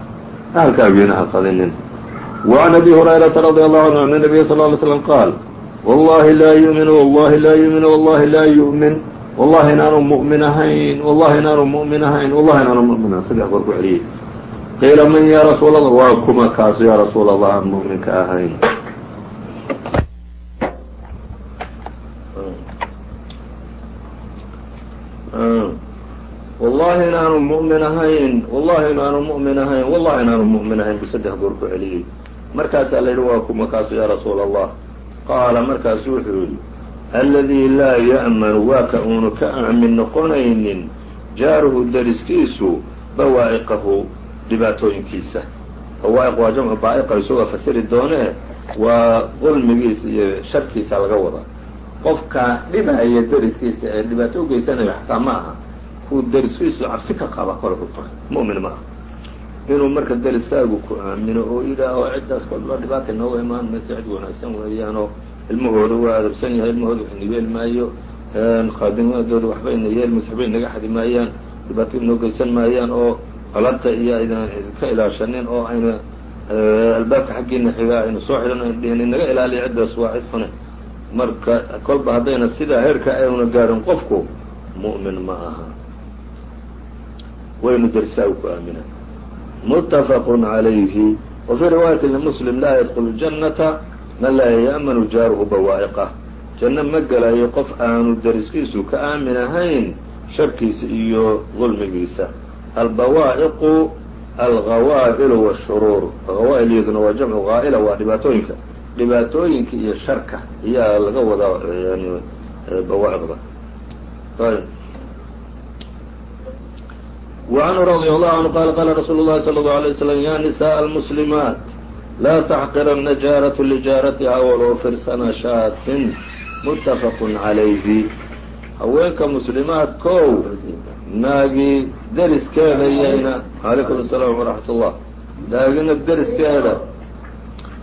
ahalkaagiina ha qadinin وعn أbي هريرة رضي الله عنه أن النبي صلى اه عليه وسلم qاaل واللhi laa يؤmiن واللhi laa يؤmiن واللhi laa يؤmiن wallahi inaanu mu'min ahayn wallahi inaanu mu'min ahayn wallahi inaanu mu'min ahayn. Saddex goor ku celiyey. Qiila man yaa rasuul allah waa kuma kaasu yaa rasuul allah aan mu'minka ahayn. Wallahi inaanu mu'min ahayn wallahi inaanu mu'min ahayn wallahi inaanu mu'min ahayn buu saddex goor ku celiyey. Markaasaa la yidhi waa kuma kaasu yaa rasuul allah qaala markaasu wuxuu yidhi alladii laa ya'manu waa ka uunu ka aamin noqonaynin jaaruhu dariskiisu bawaa'iqahu dhibaatooyinkiisa. Bawaa'iq waa jamcu baa'iqa isagoo fasiri doonee waa dulmigiisa iyo sharkiisa laga wadaa qofka dhibaya dariskiisa ee dhibaato u geysanayo xataa ma aha kuu dariskiisu cabsi ka qaba kole ku tahay mu'min ma aha. Inuu marka dariskaagu ku aamino oo yidhaaho ciddaas kolba dhibaata nooga imaan mayso cid wanaagsan weeyaanoo ilmahooda waa adabsan yahay ilmahooda waxayna yeeli maayo. Khaadimadooda waxbayna yeelmayso waxbay naga xadi maayaan dhibaato inoo geysan maayaan oo qalanta iyo aynan ka ilaashanin oo ayna albaabka xaggiina xigaa aynu soo xidhan aynu dhihin inaga ilaaliya ciddaas waa cid xune marka kolba haddayna sidaa heerka ayna gaarin qofku mu'min ma aha. Waynu darsaa u ku aaminaa muttafaqun calayhi wa fii riwaayati lmuslim laa yadkulu ljannata man laa ya'manu jaaruhu bawaa'iqah janno ma gelayo qof aanu dariskiisu ka aamin ahayn sharkiisa iyo dulmigiisa. Albawaa'iqu alghawaa'ilu waashuruur hawaa'iliyaduna waa jamcu haa'ila waa dhibaatooyinka. Dhibaatooyinka iyo sharka ayaa laga wadaa yani bawaa'iqda ayb wa canhu radia allahu anhu qaala qaala rasuulu llahi sala allau alay waslam ya nisaءa laa taxqiranna jaaratu lijaaratihaa walow firsana shaatin muttafaqun calayhi haweenka muslimaadkow naagii deriskeeda iyayna calaykum salaam waraxmat ullah naagina deriskeeda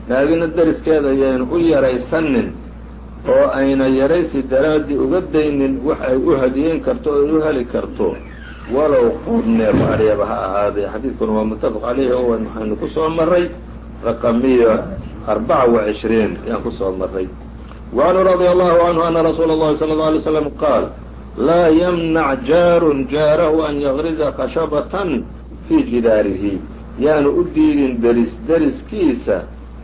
naagina deriskeeda ayayna u yaraysanin oo ayna yaraysi daraaddii uga daynin wax ay u hadiyen karto oo u heli karto walow qood neef adhyaba ha ahaaday xadiidkuna waa muttafaq calayhi oo waxaynu ku soo maray raqamiya arbaca wa cishriin ayaan ku soo maray wacanhu radia allahu canhu ana rasuula اllahi salى اlه alay slam qaal laa yamnac jaarun jaarahu an yagriza khashabatan fii jidaarihi yaanu u diidin deris deriskiisa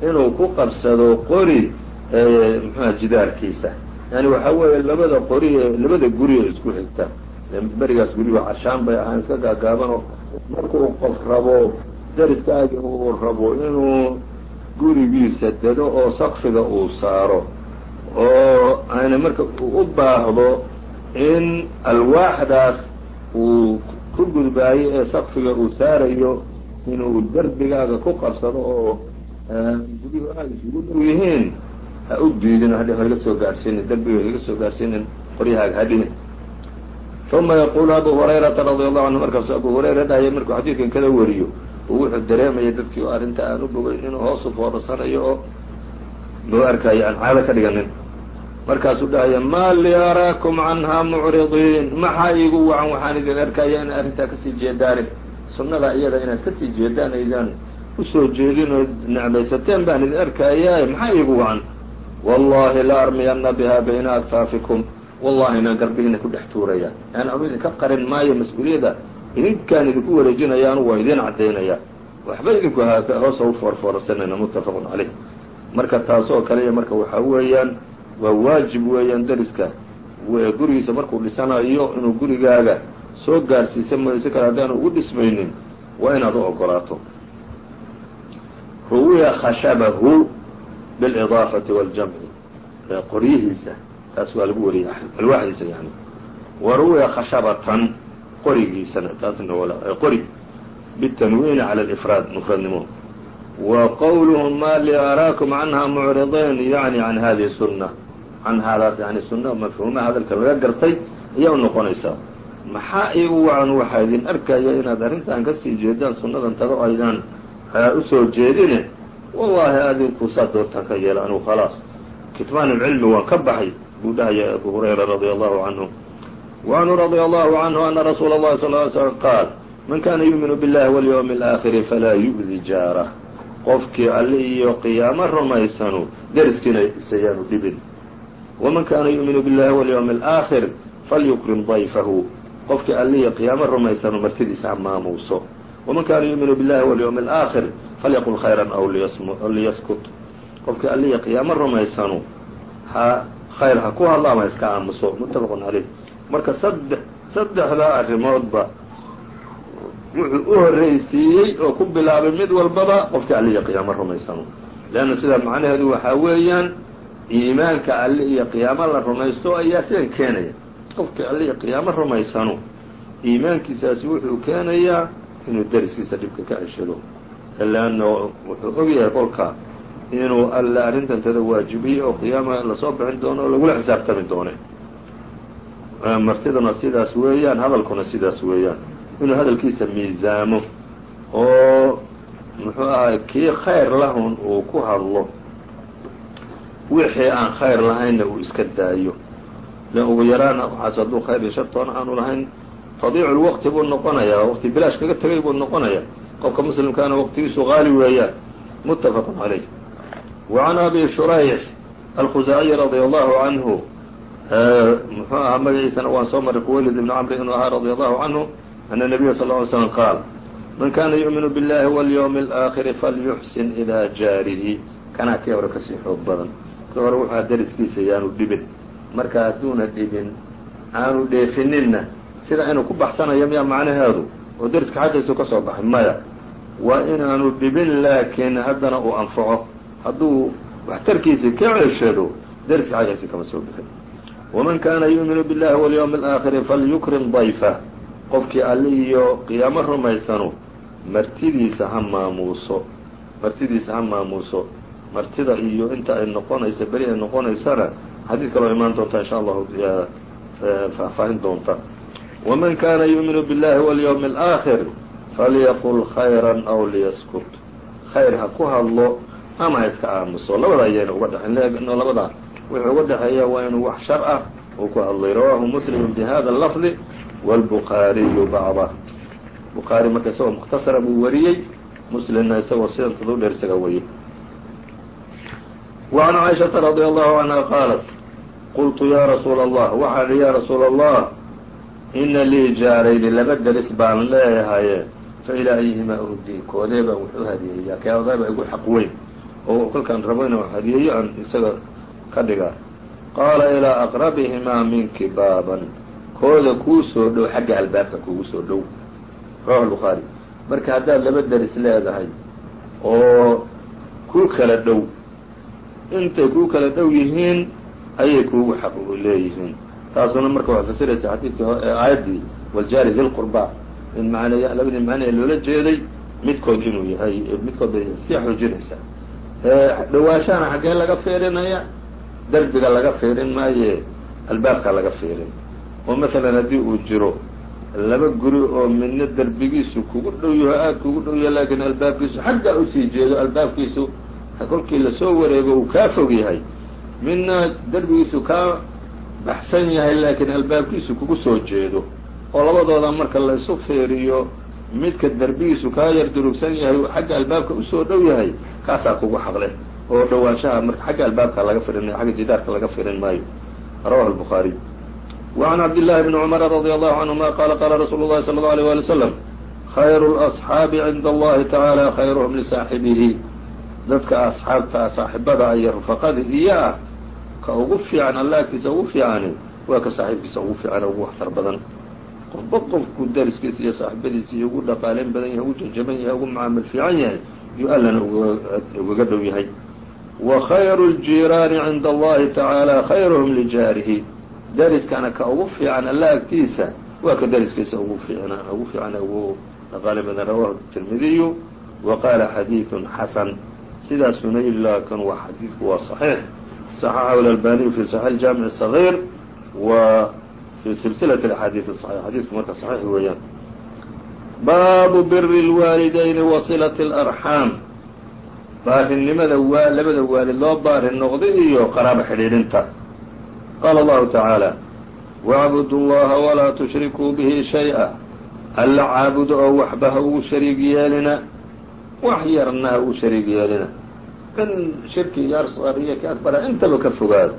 inuu ku qabsado qori mxuha jidaarkiisa yani waxaa weeye labada qori ee labada guri ee isku xigta berigaas guriga cashaan bay ahaan iska gaagaabanoo markuu qof rabo deriskaagi uu rabo inuu gurigiisa dado oo sakfiga uu saaro oo ayna marka u baahdo in alwaaxdaas uu ku gudbaayo ee sakfiga uu saarayo inuu derbigaaga ku qabsado oo guryuhu aada isugu dhow yihiin ha u diidin haiga soo gaarsiinin derbiga haiga soo gaarsiinin qoryahaaga hadhihin uma yaqulu abu hurayrata radia allahu canhu markaasu abu hurayra dhahaya markuu xadiidkan kada wariyo wuxuu dareemaya dadkii oo arrinta aan u bogay inuu hoosu foorasanayo oo loo arkayo aan caado ka dhiganin. Markaasuu dhahaya maa li araakum canhaa mucridiin? Maxaa iigu wacan? Waxaan idin arkaya inaad arrintaa ka sii jeedaane sunnada iyada inaad ka sii jeedaan aydaan u soo jeedin oo necbaysateen baan idin arkayaaye maxaa iigu wacan? Wallahi la armiyana biha bayna akfaafikum wallahi inaan garbihiina ku dhex tuuraya. Yani anu idinka qarin maayo mas'uuliyadda idinkaan idinku wareejinaya waa idiin caddaynaya waxba idinku hoosa u foorfoorsanayna muttafaqun caleyh marka taas oo kale marka waxaa weeyaan waa waajib weeyaan deriska gurigiisa markuu dhisanayo inuu gurigaaga soo gaarsiisa si kale haddaanu ugu dhismaynin waa inaad u ogolaato. Ruwiya khashabahu bilidaafati waljamci qoryihiisa taas waa lagu wariyay alwaaxdiisa yani wa ruwiya khashabatan qorigiisana taasna qori bitanwiini cala alifraad mufradnimo wa qowluhum ma li araakum canha mucridayn yani can hadihi sunna. Can haadaas yani sunna mafhuumaha hadalka laga gartay ayaa u noqonaysaa maxaa iigu wacan waxaa idin arkaya inaad arrintan ka sii jeedaan sunnadan tado aydaan u soo jeedine? Wallaahi adinku saa doontaan ka yeela anugu khalaas. Kitmaan اlcilmi waan ka baxay buu dhahaya abu hurayra radia allahu canhu وعنه رضي الله عنه أن رsuuل الlhi صلى اه علي سلم qاaل man kana yuؤmiن bالlahi واليوم الآخر falaa يؤdi jaarة qofkii alle iyo qiyaamo rumaysanu deriskiina isayaanu dhibin وman kana yuؤmiن bالlahi واليوم الآخر falyukrim ضayfahu qofkii alle iyo qiyaamo rumaysanu martidiisa ha maamuuso وman kana yuؤmiن bالlahi واليوم الآخر falyqل خayrا أو liyaskut qofkii alle iyo qiyaamo rumaysanu ha khayr ha ku hadlo ama iska aamuso متfq عalيه marka saddex saddexdaa arrimoodba wuxuu u horreysiiyey oo ku bilaabay mid walbaba qofkii alle iyo qiyaamo rumaysano. Leanna sidaa macnaheedu waxaa weeyaan iimaanka alle iyo qiyaamo la rumaysto ayaa sidan keenaya. Qofkii alle iyo qiyaamo rumaysano iimaankiisaasi wuxuu keenayaa inuu deriskiisa dhibka ka ceshado. Leanna wuxuu ogyahay kolka inuu alle arrintantada waajibiyey oo qiyaama la soo bixin doono oo lagula xisaabtami doone martiduna sidaas weeyaan hadalkuna sidaas weeyaan. Inuu hadalkiisa miisaamo oo muxuu ahay kii khayr lahun uu ku hadlo wixii aan khayr lahaynna uu iska daayo. Le ugu yaraan waxaas hadduu khayr iyo shartoona aanu lahayn tadiicu lwaqti buu noqonayaa waqti bilaash kaga tegay buu noqonayaa. Qofka muslimkaana waqtigiisu qaali weeyaan. Muttafaq calayh wa can abi shurayx alkhusaaciyi radia allahu canhu muxuu ahaa magaciisana waan soo maray kuwaylid ibn camri inuu ahaa radia allahu canhu ana nebiya sal ly slam qaal man kana yu'minu biاllahi walyowmi alaakhiri falyuxsin ilaa jaarihi. Kanaa kii hore ka sii xoog badan. Kii hore wuxuu ahaa dariskiisa yaanu dhibin. Marka hadduuna dhibin aanu dheefininna sida inuu ku baxsanayo miyaa macnaheedu? Oo dariska xaggiisuu ka soo baxay maya. Waa inaanu dhibin laakiin haddana uu anfaco. Hadduu waxtarkiisii ka ceeshado deriska xaggiisii kama soo bixin waman kana yuuminu biاllahi walyowmi alaakhiri falyukrim dayfa qofkii alli iyo qiyaamo rumaysanu martidiisa ha maamuuso martidiisa ha maamuuso martida iyo inta ay noqonaysa beri ay noqonaysana xadiid kaloo imaan doonta insha allahu faahfaahin doonta waman kana yuuminu billahi walyowmi alaakhir falyaqul khayran aw liyaskut khayr ha ku hadlo ama ha iska aamuso labada ayayna uga dhexen labadaa wuxuu uga dhexeeya waa inuu wax shar ah uu ku hadlay rawahu muslim bihada lafdi wاlbukhaariyu bacdah bukhaari marka isagoo mukhtasara buu wariyey muslimna isagoo sidan tadu dheer isaga wariyey وعan caaishaةa radي allahu canha qaalat qultu ya rasuula allah waxaan ihi ya rasuula allah ina lii jaarayni laba deris baan leeyahaye failaa ayhimaa uhdi koodee baan wax u hadiyeeyaa keodaaba igu xaq weyn oo kolkaan rabo inaan hadiyeeyo aan isaga ka dhigaa qaala ilaa aqrabihimaa minki baaban. Kooda kuu soo dhow xagga albaabka kugu soo dhow. Rawahu lbukhaari marka haddaad laba deris leedahay oo ku kala dhow intay kuu kala dhow yihiin ayay kuugu xaq leeyihiin. Taasuna marka waxay fasiraysa xadiidkii aayaddii waljaari dilqurbaa in man labadii macne ee loola jeeday midkood inuu yahay midkood bay sii xoojinaysaa dhawaashahana xaggee laga fiirinaya derbiga laga fiirin maaye albaabka laga fiirin. Oo masalan haddii uu jiro laba guri oo midna derbigiisu kugu dhow yaho aada kugu dhow yahay laakiin albaabkiisu xaggaa u sii jeedo albaabkiisu kolkii la soo wareego uu kaa fog yahay. Midna derbigiisu kaa baxsan yahay laakiin albaabkiisu kugu soo jeedo. Oo labadooda marka laysu fiiriyo midka derbigiisu kaa yar durugsan yahay xagga albaabka u soo dhow yahay kaasaa kugu xaqle oo dhawaanshaha marka xagga albaabka laga firin xagga jidaarka laga firin maayo rawahu الbخaariي وعn cabd للhi بن cmr رadي الله عanهuma qala qala rasuul الlahi slى الlه عليه وaلي وsلم khayr الأصxaabi عinda اllahi taعaalى khayrhm lisaaxibihi dadka asxaabta saaxibada iyo rufaqada iyo ah ka ugu fiican alla agtiisa ugu fiicani waa ka saaxiibkiisa ugu fiican ugu waxtar badan qofba qofku dariskiisa iyo saaxibadiisa iyo ugu dhaqaaleyn badan yahay ugu janjaban yahay ugu mucaamil fiican yahay yuu allana ugaga dhow yahay wa khayru اljiiraani cinda allahi tacaala khayruhum lijaarihi dariskana ka ugu fiican alla agtiisa waa ka dariskiisa ugu fiican ugu fiican ugu dhaqaale badan rawahu tirmidiyu wa qaala xadiiثun xasan sidaasuna ilaa kan waa xadiidku waa صaxiix صaxaxahu اlalbaniyu fi صaxiix اjaamiع الصغيir wa fi silsilaة اxaadiiث الصaxiix xadiidku marka صaxiix weeyaan baabu biri اlwaalidayni wa silaة اlarxaam baarinimada waa labada waalid loo baari noqdo iyo qaraabo xidhiidhinta. Qaala allahu tacaala wacbudu llaha walaa tushrikuu bihi shay-a. Alla caabudo oo waxba ha ugu shariig yeelina wax yarna ha ugu shariig yeelina. In shirki iyo asqar iyo ka akbara intaba ka fogaado.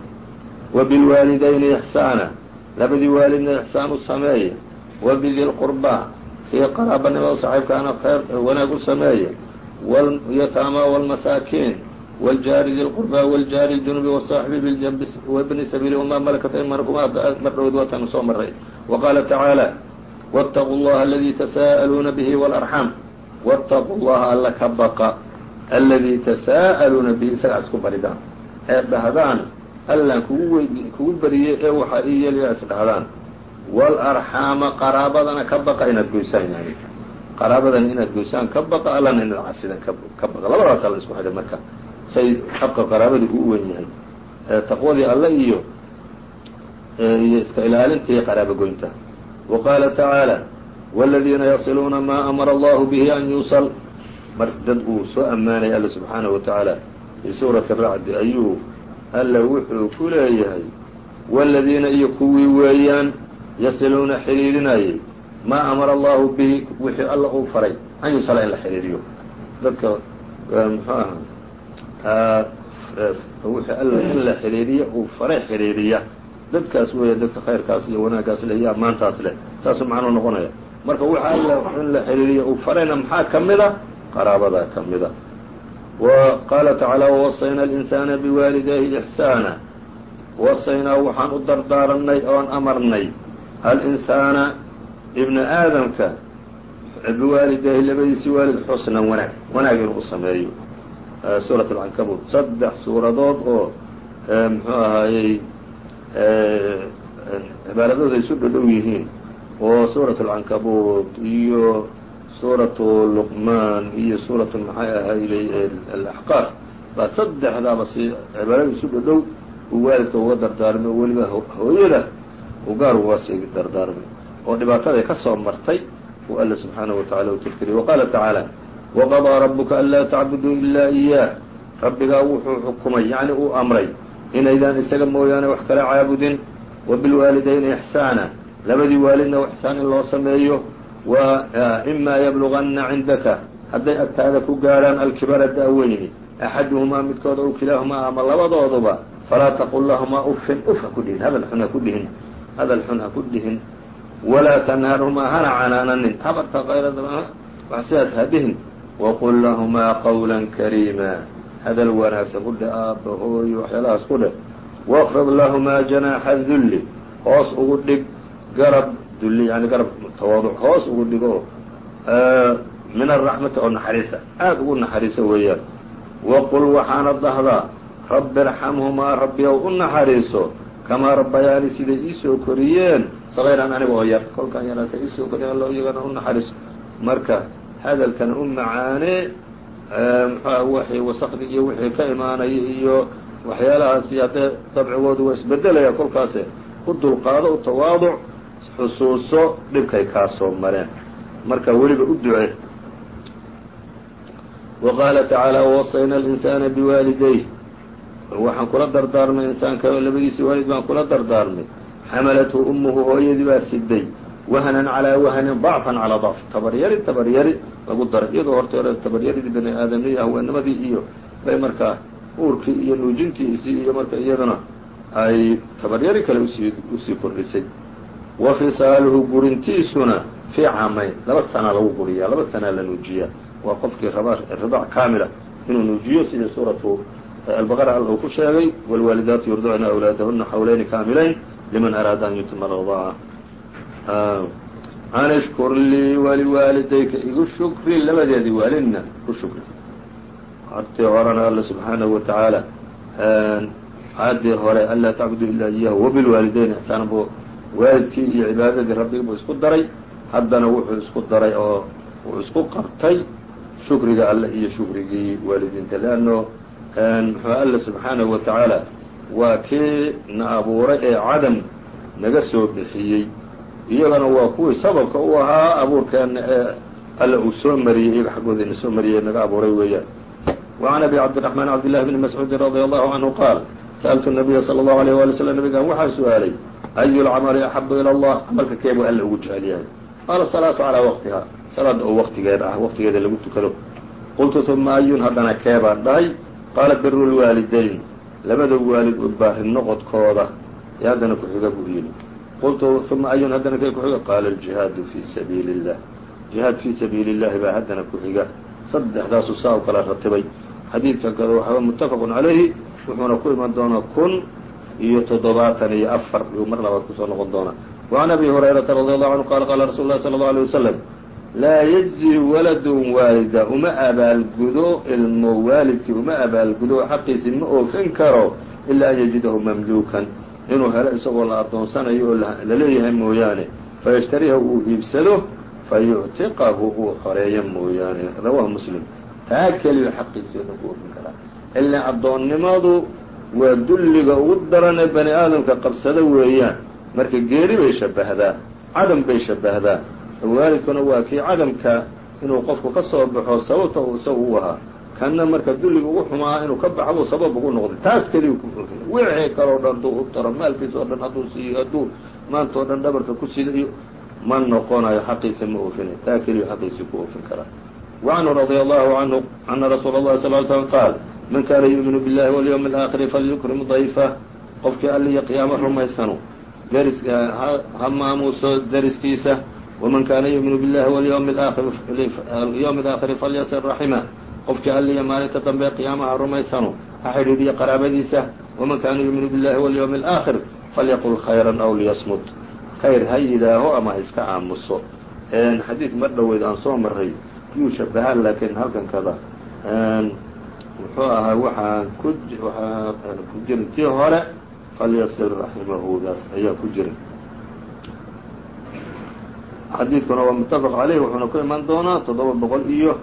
Wa bilwaalidayni ixsaana labadii waalidna ixsaan u sameeya wa bidi lqurbaa kii qaraabanimada saaxiibkaana khayr wanaag u sameeya walyataama wاlmasaakiin wاljaari di lqurbaa wاljaari اjunubi wالsaaxibi biljambi wabni sabiili wama malakat aymanukum mar dhowd waatanu soo maray wa qaala tacaala wاtaquu اllaha aladii tasaa'aluuna bihi wاlarxam wاtaquu llaha alla ka baqa aladii tasaa'aluuna bihi isagaa isku baridaan ee dhahdaan allaan kugu wey kugu beriyey ee waxa ii yeelyaa is dhahdaan wاlarxaama qaraabadana ka baqa inaad goysaan yani qaraabadana inaad goysaan ka baqa allana inaad casidaan ka baqa labadaas alla isku xidhay marka. Say xaqa qaraabadii uu weyn yahay. Taqwadii alle iyo iyo iska ilaalinta iyo qaraabo goynta. Wa qaala tacaala wاladiina yasiluuna maa amara allahu bihi an yusal mar dad uu soo ammaanay alla subxaanahu wa tacaala fii suurati racdi ayuu alla wuxuu ku leeyahay wاladiina iyo kuwii weeyaan yasiluuna xidhiidhinayay maa amara allahu bihi wixii alla uu faray an yusala in la xidhiidhiyo dadka muxuu ahaa? Wixii alla in la xidhiidhiyo uu faray xidhiidhiya dadkaas weeya dadka khayrkaas iyo wanaaggaas leh iyo ammaantaas leh saasuu macnuu noqonaya. Marka waxa alla in la xidhiidhiyo uu farayna maxaa ka mida qaraabadaa ka mida wa qaala tacaala wawasayna alinsaana biwaalidayhi ixsaana wasaynaa waxaan u dardaaranay oon amarnay. Alinsaana ibna aadamka biwaalidayhi labadiisii waalid xusnan wanaag wanaag inuu u sameeyo suurat alcankabuut saddex suuradood oo muxuu ahaayey cibaaradooda isu dhodhow yihiin oo suurat alcankabuut iyo suuratu luqmaan iyo suuratu maxay ahayley alaxqaaf baa saddexdaaba si cibaarada isu dhodhow uu waalidka uga dardaarmay oo weliba hooyada uu gaar uga sii dardaarmay oo dhibaataday ka soo martay uu alla subxaanahu watacala u tirtiriyay waqaala tacaala waqadaa rabuka anlaa tacbuduu ilaa iyaah rabbigaa wuxuu xukumay yacni uu amray inaydaan isaga mooyaane wax kala caabudin wa bilwaalidayni ixsaana. Labadii waalidna ixsaan in loo sameeyo wa imaa yabluganna cindaka. Hadday agtaada ku gaadhaan alkibara da-weyni axaduhumaa midkooda ow kilaahumaa ama labadooduba falaa taqul lahumaa ufin uf ha ku dhihin hadal xun ha ku dhihin hadal xun ha ku dhihin walaa tanharhumaa hana canaananin habarta kayrada wax sidaas ha dhihin waqul lahumaa qawla kariima hadal wanaagsan ku dheh aabba hooyo waxyaalahaas ku dheh waqfid lahumaa janaaxa dulli hoos ugu dhig garab dulli yani garab tawaaduc hoos ugu dhigo min araxmati oo naxariisa aada ugu naxariisa weeyaan waqul waxaana dahdaa rabbi irxamhumaa rabbi ow u naxariiso kamaa rabbayaani siday iisoo koriyeen sagiiran aniga oo yar kolkaan yaraasa iisoo koriyen allo iyagana u naxariiso marka hadalkana u macaanee muxuah wixii wasakdi iyo wixii ka imaanaya iyo waxyaalahaasi haddee dabcigoodu waa isbedelaya kolkaase. U dulqaado u tawaaduc xusuuso dhibkay kaa soo mareen. Marka weliba u duce. Wa qaala tacaala wawasayna alinsaana biwaalidayh waxaan kula dardaarmay insaanka labadiisii waalid baan kula dardaarmay xamalathu ummuhu hooyadii baa siday wahanan calaa wahanin dacfan calaa dacf tabaryari tabaryari lagu daray iyadoo horta hore tabaryaridii bani aadamniya haweennimadii iyo bay markaa uurkii iyo nuujintiisii iyo marka iyaduna ay tabaryari kale u sii u sii kordhisay wa fisaaluhu gurintiisuna fii caamayn laba sanaa lagu guriyaa laba sanaa la nuujiyaa waa qofkii ridaac kaamila inuu nuujiyo sidii suuratu albaqara alla ku sheegay wاlwaalidaatu yurdicna awlaadahuna xawlayni kaamilayn liman araada an yutima radaaca an ishkur lii waliwaalidayka igu shukri labadeedii waalidna ku shukri artii horena alla subxaanahu wa tacaala aaddii hore anlaa tacbudu ilaa iyahu wabilwaalidayn ixsaana buu waalidkii iyo cibaadadii rabbigi buu isku daray haddana wuxuu isku daray oo uu isku qabtay shukriga alle iyo shukrigii waalidiinta leanno muxuu alla subxaanahu wa tacaala waa kii na abuuray ee cadam naga soo bixiyey iyagana waa kuwii sababka u ahaa abuurkeenna ee alla uu soo mariyey iyaga xaggooda ina soo mariyey naga abuuray weeyaan وعn أbي cبدالرحمن cبدالله بن مسعوud رضي الله عنه qاaل sألtu النبya slى الlه عليه وaلي وسلم نبgaan waxaa su-aalay أy الcمل أحب ilى الlah camalka keebu alla ugu jecel yahay qaala الصلاaةu عalى wqtiha salaada oo wqtigeed ah waqtigeeda lagu tukado qultu ثuma ayun haddana keebaan dhahay qaala biru الwaalidayn labada waalid u baari noqodkooda ee haddana ku-xiga buu yidhi qultu ثuma ayun haddana kee ku-xiga qaala الجihaadu fي sabiili الlah jihaad fii sabiili الlahi baa haddana ku-xiga saddexdaasu saa u kala ratibay xadiidka kada waxaa mutafaqun calayhi wuxuuna ku iman doonaa kun iyo toddobaatan iyo afar yuu mar labaad kusoo noqon doonaa وعn abi هurayrata radي allahu canhu qala qala rasuul lahi salى الlaه alيه waslm laa yجزi waladun waalida uma abaalgudo ilmo waalidkii uma abaalgudo xaqiisi ma oofin karo ilaa an yajidahu mamlukan. Inuu helo isagoo la adoonsanayo oo la leeyahay mooyaane. Fayashtariha uu iibsado fayuctiqahu uu xoreeyo mooyaane. Rawahu muslim. Taa keliyo xaqiisii dhan ku oofin karaa. Ilaa addoonnimadu waa dulliga ugu daran ee bani aadamka qabsada weeyaan. Marka geeri bay shabbahdaa cadam bay shabbahdaa waalidkuna waa kii cadamka inuu qofku ka soo baxo sababta uu isagu u ahaa kanna marka dulliga ugu xumaa inuu ka baxo sabab ugu noqday taas keliya ku oofin wixii kaloo dhan hadduu u taro maalkiisa oo dhan hadduu siiyo hadduu maanta oo dhan dhabarka ku sida iyo ma noqonayo xaqiisa ma oofinayo taa keliya xaqiisii ku oofin karaa وعنه رضي الله عنه أن رsuuل الlه صل ل سلم qاaل man kana yuؤmiن bالlahi واليوم الآخر falyukrim ضayفه qofkii alliyo qiyaamo rumaysano ha maamuuso deriskiisa وman kana yuؤmiن bالlahi واليوم الآkhiri falyصل رaحimه qofkii alliyo maalinta dambe qiyaamaha rumaysano ha xidhiidhiyo qaraabadiisa وman kana yuؤmiن bالlahi واليوم الآkhir falyqل خayrا أو liyصmت khayr ha yidhaaho ama ha iska aamuso xadiid mar dhoweyd aan soo maray yuu shabahaan laakiin halkan kada muxuu ahaa waxaa ku waxaa ku jirin tii hore falyasir raximahudaas ayaa ku jirin xadiidkuna waa mutafaq caleyh wuxuuna ku imaan doonaa toddoba boqol iyo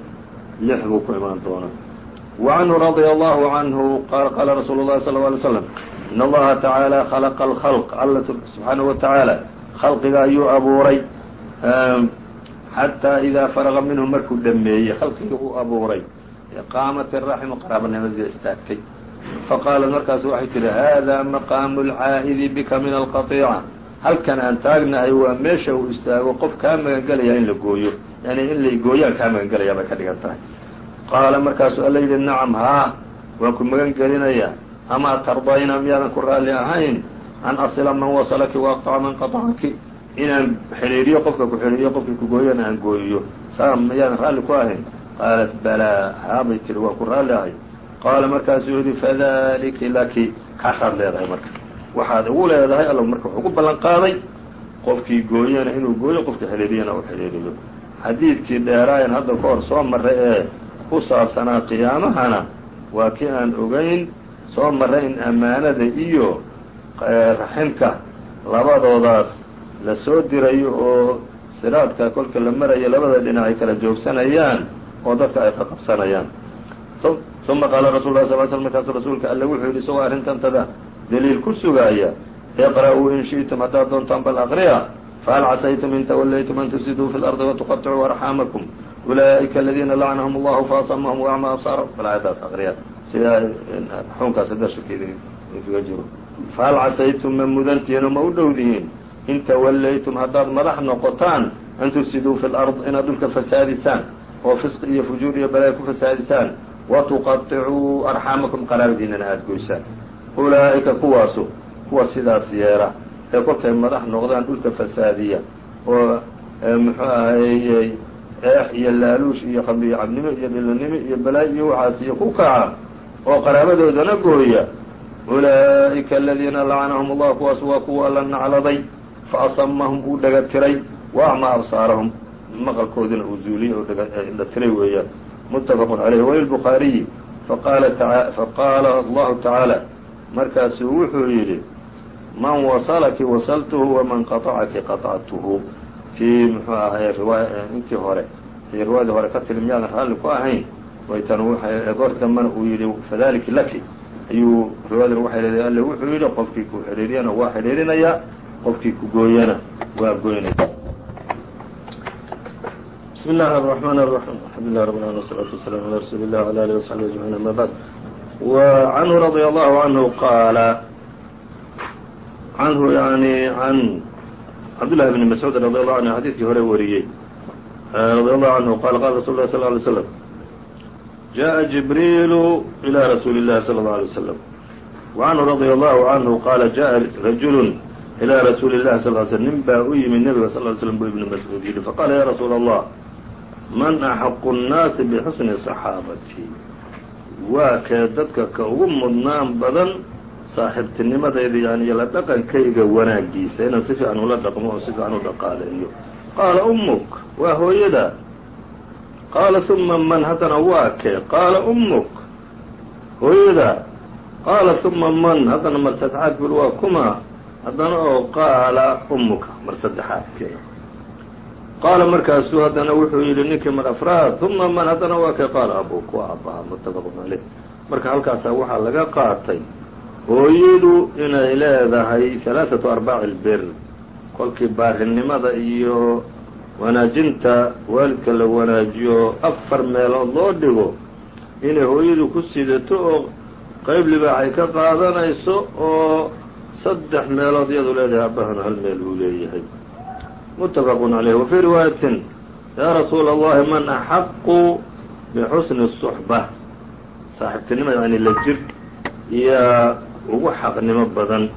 lix buu ku imaan doonaa وعنه رضي الله عنه qال qاla رsuuل الlhi صلى اه عليه وسلم إن اllaha taعaalى khلqa الخلق alla subxaanaه وataعaalى khalqiga ayuu abuuray xatىa إidaa farqa minhu markuu dhameeyey khalqigii uu abuuray qaamat الraximu qaraabanimadiia istaagtay faqaalat markaasu waxay tihi hada maqaamu اlcaa'idi bika min alqaطيica halkan aan taagnahay waa meesha uu istaago qof kaa magangelaya in la gooyo. Yani in la gooyaan kaa magangelaya bay ka dhigan tahay. Qaala markaasu alla yidhi nacam haa waan ku magan gelinayaa amaa tardayna miyaadan ku raalli ahayn? An asila man wasalaki waaqطaca man qaطacaki inaan xidhiiriyo qofka ku xidhiiriyo qofkii ku gooyana aan gooyiyo. Saa miyaadan raalli ku ahayn? Qaalat balaa haabay tiri waa ku raalli ahay. Qaala markaasuu yidhi fadaliki laki. Kaasaad leedahay marka waxaad ugu leedahay alla marka wuxuu ku ballan qaaday qofkii gooyana inuu gooyo qofkii xidhiiriyana uu xidhiiriyo xadiidkii dheeraayan hadda ka hor soo marray ee ku saabsanaa qiyaamahana waa kii aan ogayn soo marray in ammaanada iyo raximka labadoodaas la soo dirayo oo siraadka kolka la marayo labada dhinac ay kala joogsanayaan oo dadka ay qaqabsanayaan uma qaala rasul lah sal sl markaasu rasuulka alle wuxuu yidhi isagoo arrintantada daliil ku sugaaya iqra'uu in shi'tum haddaad doontaan bal aqriya fahal casaytum in tawallaytum an tufsiduu fi lardi watuqaطicuu arxaamakum ulaa'ika aladiina lacnahum allahu faasamahum waacma absaarahum bal aayaddaas aqriya sidaa xukunkaas darshaka idinkaga jiro fahal casaytum ma mudantihiin oo ma u dhowdihiin in tawallaytum haddaad madax noqotaan an tufsiduu fi lard inaad dhulka fasaadisaan oo fisqi iyo fujuur iyo balaya ku fasaadisaan watuqaطicuu arxaamakum qaraabadiinana aada goysaan ulaa'ika kuwaasu kuwa sidaas yeela ee kolkay madax noqdaan dhulka fasaadiya oo muxuu ahayey eex iyo laaluush iyo qabiyo cabnimo iyo dhilanimo iyo balaayo iyo waxaas iyo ku kaca oo qaraabadoodana gooya. Ulaa'ika aladiina lacanahum allah kuwaas waa kuwa alla nacladay faasamahum uu dhaga tiray wa acmaa absaarahum maqalkoodina uu zuuliyey oo dhga tiray weeyaan. Mutafaqun caleyh walilbukhaariyi faqaala allahu tacaala markaasuu wuxuu yidhi man wasalaki wasaltuhu waman qaطacaki qaطactuhu tii muxuu ahay intii hore tii riwaayadii hore ka tiri miyaadan raalli ku ahayn waytan goor dambana uu yidhi fadaliki laki ayuu riwaayadana waxay leedahay alle wuxuu yidhi qofkii ku xidhiiriyana waa xidhiirinayaa qofkii ku gooyana waa goynaya بسم الله الرحمن الرحيم الحمد لله رب العالمين والصلاة والسلام على رسول الله وعلى آله وصحبه أجمعين أما بعد وعنه رضي الله عنه قال عنه يعني عن عبد الله بن مسعوud رضي الله عنه xadيثkii hore wariyey رضي الله عنه qال qال رsuل الله صلى اه عليه وسلم جاء جبريل إلى رsuuل اللh صلى الله عليه وسلم وعنه رضي الله عنه qال جاء رجل إلى رsuuل اللh صل ل سلم nin baa u yimid نبga صل ل سلم bu iبن مسعوud yihi faqاla ya رsuul الله man أxق الناasi بxusن صحاabatي waa kee dadka ka ugu mudnaan badan saaxiibtinimadayda yani la dhaqankayga wanaagiisa inaan si fiican ula dhaqmo oo si fiican u dhaqaaleeyo qaala ummuk waa hooyada. Qaala uma man haddana waa kee? Qaala ummuk hooyada. Qaala uma man haddana mar saddexaad bul waa kuma. Haddana oo qaala ummuka mar saddexaadkee qaala markaasuu haddana wuxuu yidhi ninkii mar afraad uma man haddana waa kee qaala abuk waa abaha muttafaqun caleyh marka halkaasaa waxaa laga qaatay hooyadu inay leedahay halaaثatu arbaaci اlbir kolkii baarinimada iyo wanaajinta waalidka la wanaajiyo afar meelood loo dhigo inay hooyadu ku sidato oo qayb libaaxay ka qaadanayso oo saddex meelood iyadu leedahay abahana hal meel uu leeyahay mutafaq عaleyh wafii riwaayatin yaa rasuula اllahi man axaqu bixusni الصuxba saaxiibtinima yani la jir iyo ugu xaqnimo badan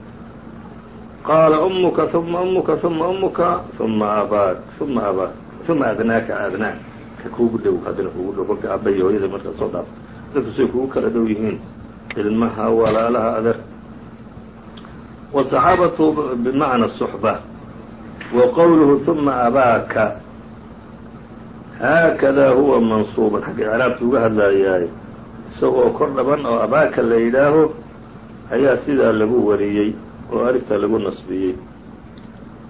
qaala umuka uma umuka uma umuka uma abaak uma abaak uma adnaaka adnaak ka kuugu dhow haddana kuugu dhow kolka aaba iyo hooyada markaa soo dhaaf dadku say kugu kala dhow yihiin ilmaha walaalaha adeer wالصaxaabatu bimacna الصuxba wa qowluhu uma abaaka haakada huwa mansuuban xagga icraabta uga hadlayaay isagoo kor dhaban oo abaaka la yidhaaho ayaa sidaa lagu wariyey oo alifta lagu nasbiyey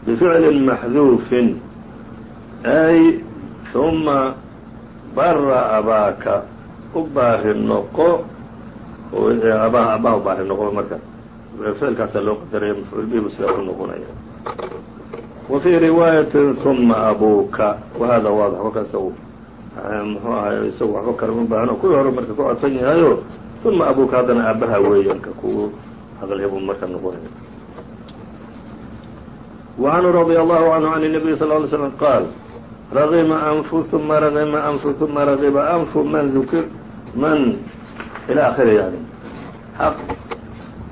bificlin maxduufin ay huma bara abaaka u baari noqo abaha u baari noqo marka ficilkaasaa loo qadaraya mafcuul bihi bu sidaa u noqonaya wa fii riwaayatin huma abuuka wahada waadix kolka isagu muxuu ahay isagu waxba kale ma baahno kuwii hore marka ku codsan yahayo uma abuuka haddana aabaha weeyaan ka kugu hadalyabu marka noqonaya وعنه رضي الله عنه عن النبي صلى اه عليه وسلم قال رغم أنف ثم رغم أنف ثم رغب أنف من ذكر من إلى آخره يعني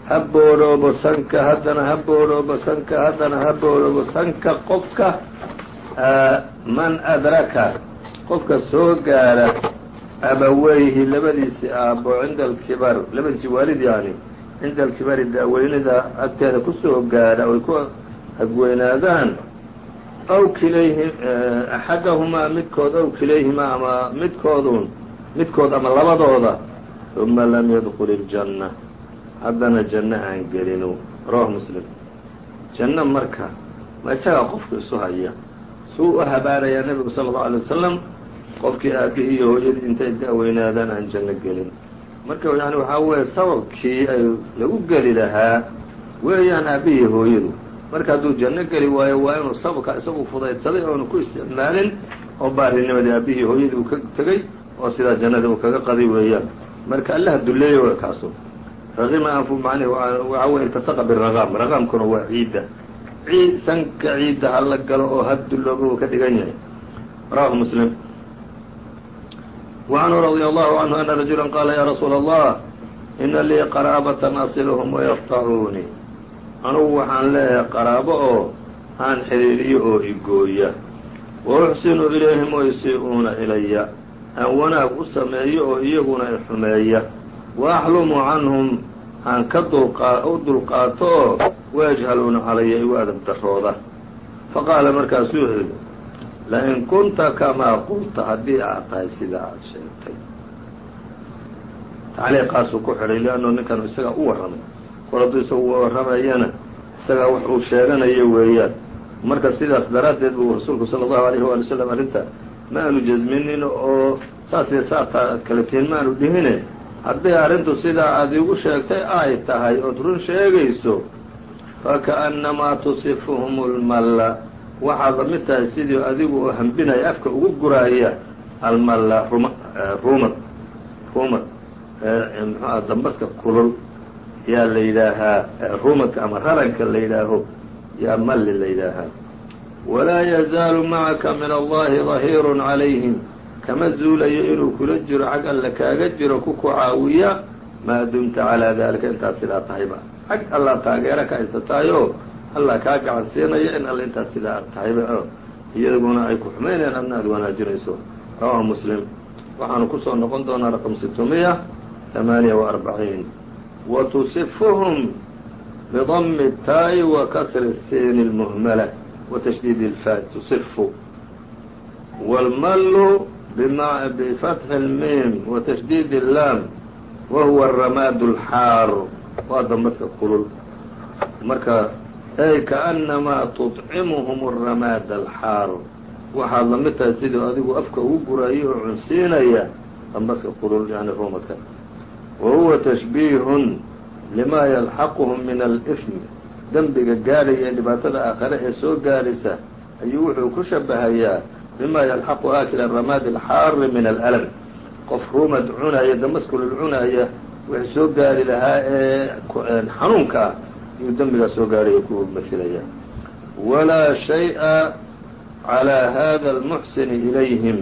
حق haboodhoobo sanka haddana haboodhoobo sanka haddana haboodhoobo sanka qofka man adraka qofka soo gaara abaweyhi labadiisi aabbo cinda alkibar labadiisi waalid yani cinda alkibari daaweynida agteeda ku soo gaara oy ku hagweynaadaan aw kilayhi axadahumaa midkood aw kilayhimaa ama midkoodun midkood ama labadooda uma lam yadkul iljanna haddana janno aan gelinu rawahu muslim. Janno marka ma isagaa qofka isu haya. Suu u habaarayaa nebigu sala allau alay wasalam qofkii aabihii iyo hooyadii intay daaweynaadaan aan janno gelin. Marka yani waxaa weeye sababkii ay lagu geli lahaa weeyaan aabihii hooyadu. Marka hadduu janno geli waayo waa inuu sababka isagu fudaydsaday oonu ku isticmaalin oo baarinimadii aabihii hooyadii uu ka tegey oo sidaa jannadii uu kaga qaday weeyaan. Marka allaha dulleeyey w kaaso raqima anfu macnihi waxaa weye iltasaqa biraqaam raqaamkuna waa ciidda ciid sanka ciidda ha la galo oo haddulooba uu ka dhigan yahay rawahu muslim wa canhu radia allahu canhu ana rajula qaala yaa rasuula allah ina lii qaraabatan asiluhum wayaqtacuuni anugu waxaan leeyahay qaraabo oo aan xidhiiriyo oo igooya wauxsinu ilayhim oo isii'uuna ilaya aan wanaag u sameeyo oo iyaguna ixumeeya وأxlumu canهum aan ka u dulqaato oo وayجhaluuna calaya igu adab darooda faqaala markaasuu wuxuu yidhi lain kunta kamaa qulta haddii aad tahay sida aad sheegtay tacliiqaasuu ku xidhay liannu ninkan isagaa u warramay kor hadduu isagu warramayana isagaa wax uu sheeganayo weeyaan marka sidaas daraaddeed buu rasuulku sala allahu alayhi waali wasalam arrinta ma aanu jasminin oo saasiyo saataa aad kala tihin ma aanu dhihine haddii arrintu sidaa aad igu sheegtay ay tahay ood run sheegayso. Fakaأnnamaa tusifuhum اlmalla waxaad la mid tahay sidii adigu oo hambinaya afka ugu guraaya almalla ruma rumad rumad mxuah dambaska kulul. Yaa la yidhaahaa rumadka ama raranka la yidhaaho yaa malli la yidhaahaa walaa yazaalu macaka min allahi dahiirun calayhim kama zuulayo inuu kula jiro xag alle kaaga jiro ku ku caawiya maa dumta calaa dalika intaad sidaa tahayba xag allaa taageera ka haysataayoo allah kaa gacan siinaya in alle intaad sidaa ad tahayba oo iyaguna ay ku xumaynayaan adna aad wanaajinayso rawahu muslim waxaanu kusoo noqon doonaa raqam sitomiya ثamaaniya وarbaciin wtusifuhum bdm الtaa'i وkasri الsin الmhmla وتشhdيd الfa tuصifu wاlml بفتح الmim وتشhdيd الlam wahuwa الramaad الxaar waa dambaska kulul marka ay kaأnamaa تطcimhm الramaad الxaar waxaad la mid tahay sidii adigu afka ugu guraayo oo cunsiinaya dambaska kulul yani rumadka wahuwa تashbiihun lima yalxaqhm min alإثm dembiga gaadhaya ee dhibaatada aakhare ee soo gaadhaysa ayuu wuxuu ku shabahayaa bima yalxaqu akil aramaadi alxaari min alalam qof rumad cunaya damaskulul cunaya wixii soo gaari lahaa ee xanuunka ah yuu dembigaa soo gaaraya ku masilaya walaa shay-a calaa hada almuxsini ilayhim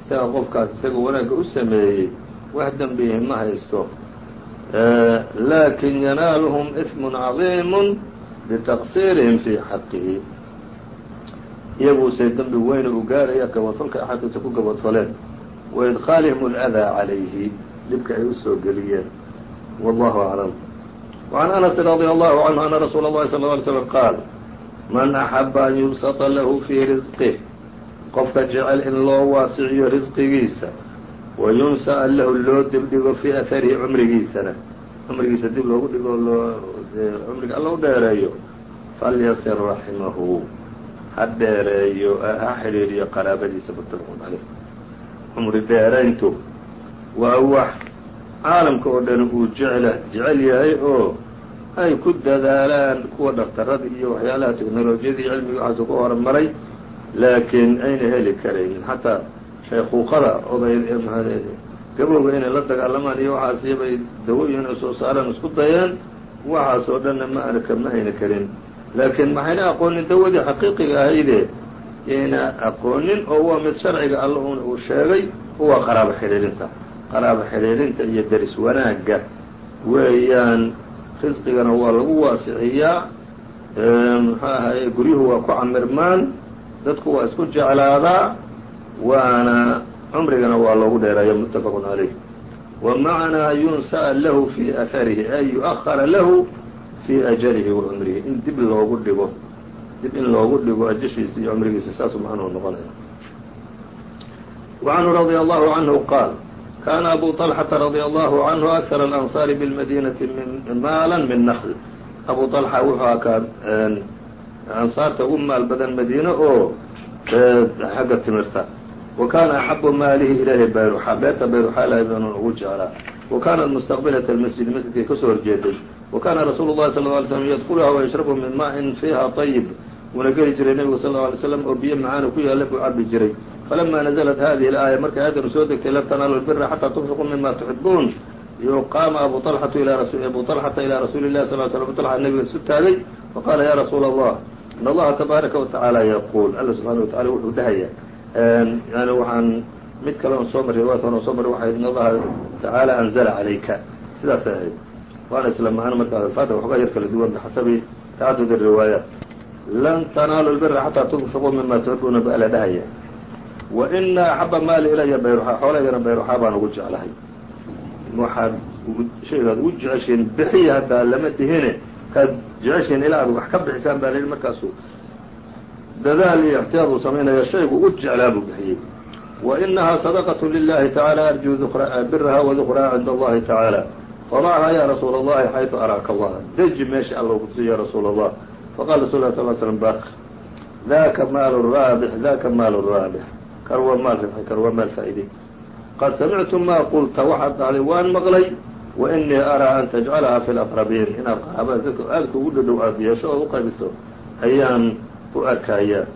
isaga qofkaas isaga wanaagga u sameeyey wax dembi ma haysto laakin yanaaluhum ismun cadiimu bitaqsiirihim fii xaqihi iyaguuse dembi weyna u gaaraya gabadfalka xaqiisa ku gabadfaleen waidkaalihim اlأdaa calayhi dhibka ay usoo geliyeen wallahu aclam وعn أنس رضي الله عنه أن رsuul الlahi صلى اه علي سلم qaal man أxaba an yubsطa lahu fii risqih qofka jecel in loo waasiciyo risqigiisa wayunsa'a lahu loo dibdhigo fii aharihi cumrigiisana cumrigiisa dib loogu dhigo cumriga alla u dheereeyo falyasir raximahu ha dheereeyo ha xidhiiriyo qaraabadiisa muttafaqun caleyh cumri dheerayntu waa wax caalamka oo dhan uu jecla jecel yahay oo ay ku dadaalaan kuwa dhaktarada iyo waxyaalaha teknolojiyada iyo cilmiga waxaasu ku horumaray laakiin ayna heli karaynin. Xataa shaykuuqada oday gabowga inay la dagaalamaan iyo waxaas iyabay dawooyin ay soo saaraan isku dayeen waxaas oo dhanna ma arka ma ayna karin laakiin maxayna aqoonin dawadii xaqiiqiga ahayde yayna aqoonin oo waa mid sharciga alla una uu sheegay waa qaraabo xidhiidhinta qaraabo xidhiidhinta iyo deris wanaagga weeyaan risqigana waa lagu waasiciyaa muxuu ahaye guryuhu waa ku camirmaan dadku waa isku jeclaadaa waana cumrigana waa loogu dheereeya muttafaqun calayh wa macnaa yunsa'a lahu fii aharihi ay yu-ahara lahu fii ajalihi wa cumrihi in dib loogu dhigo dib in loogu dhigo ajashiisa iyo cumrigiisa saasuu macnuhu noqonaya وعنه رضي الله عنه قال كان أبو طلحة رضي الله عنه أكثر الأنصار بالمدينة مالا من نخل أبو طلحة wuxuu akaa أnsaarta ugu maal badan madiine oo xagga timirta وكان أحب maalihi إليhi bayruxa beerta bayruxaalahay baanu ugu jeclaa وكانت مستqبلة المسجد masjidkay kasoo horjeeday wakaana rasuulu llahi sal ly slm yadkuluha wayashrabu min maain fiiha ayib wuuna geli jiray nebigu sal ly slam oo biyo macaanu ku yaalla buu cabi jiray falama nazalat hadihi alaaya markay aayaddan soo degtay lan tanaalu lbira xataa tunfiquu mima tuxibuun qaama abu alxatu ilaa rasuuli lahi sal l sl abu alxa nebiga isu taagay faqaala ya rasuula allah in allaha tabaaraka watacaala yaquul alla subxana watacala wuxuu dhahayaa yani waxaan mid kale on soo marray riwaayat on soo marray waxayd in allaha tacaala anzla calayka sidaasay ahayd waana isla macno marka alfaada waxba yar kala duwan bxasabi tacadud الriwaayaat lan tanaalu الbira xatىa tunfiquu mima تحibuuna ba ala dhahaya وإna أxaba maali ilaya bayruxa xoolaygana bayruxaa baan ugu jeclahay waxaad shaygaad ugu jeceshiin bixiya haddaa lama dihine kaad jeceshiin ilaa aad wax ka bixisaan baa layihi markaasu dadaal iyo اxtiyaad uu samaynaya shaygu ugu jeclaa buu bixiyey وإnaha صدقة للahi taعaalى arjuu biraha وذukraha عind الlahi taعaalى fadعha ya rasuul الlahi xayثu araaka الlah deji meesha alla kutusi ya rasuul الlah faqala rasul ه sl sلم bak daka maal raabح daka maal raabح kar waa maal ribxay kar waa maal faa'iday qad samictu ma qulta waxaad dhahday waan maqlay وإنii araa an tajcalaha fi الأqrabiin inaad qaraabada dadka aadka ugu dhadhow aad yeesho ood uqaybiso ayaan u arkayaa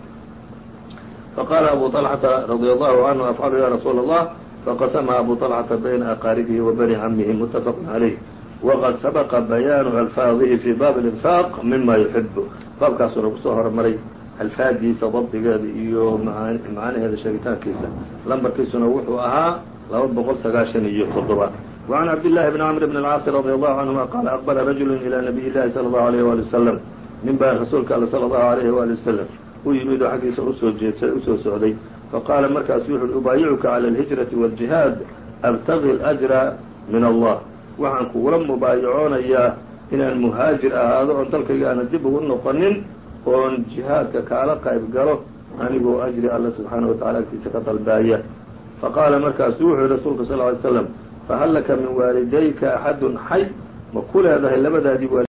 faqala abu طلxةa radي الlahu عanهu afcalu ya rasuul الlah faqasmha abu طلxةa bayna aqaaribihi wa bani camihi mutafaq عalayh wqad sabqa bayaanu alfaadihi fi baab اlinfaaq mima yuxib baabkaasuna kusoo hormaray alfaadiisa dabdigeeda iyo macnaheeda sheegitaankiisa lambarkiisuna wuxuu ahaa laba boqol sagaashan iyo toddoba وعn cabdاللahi بn cmr بn الcاaص radي الlahu canهuma qaala aqbla rajulu ilى nabiy llahi slى الlahu عalيه wali waslm nin baa rasuulka all slى الlahu عalيh wali waslm u yimid oo xaggiisa usoo jeedsa usoo socday faqaala markaasu wuxu uhi ubaayicuka calى اlhijraةi wاlجihaad abtagi اlأjra min allah waxaan kugula mubaayacoonayaa inaan muhaajir ahaado oon dalkayga aana dib ugu noqonin oon jihaadka kaala qayb galo anigoo ajri alla subxaanaه wa tacala agtiisa ka dalbaaya faqaala markaasu wuxuu yihi rasuulka sal ly slam fahal laka min waalidayka axadun xay ma ku leedahay labadaadii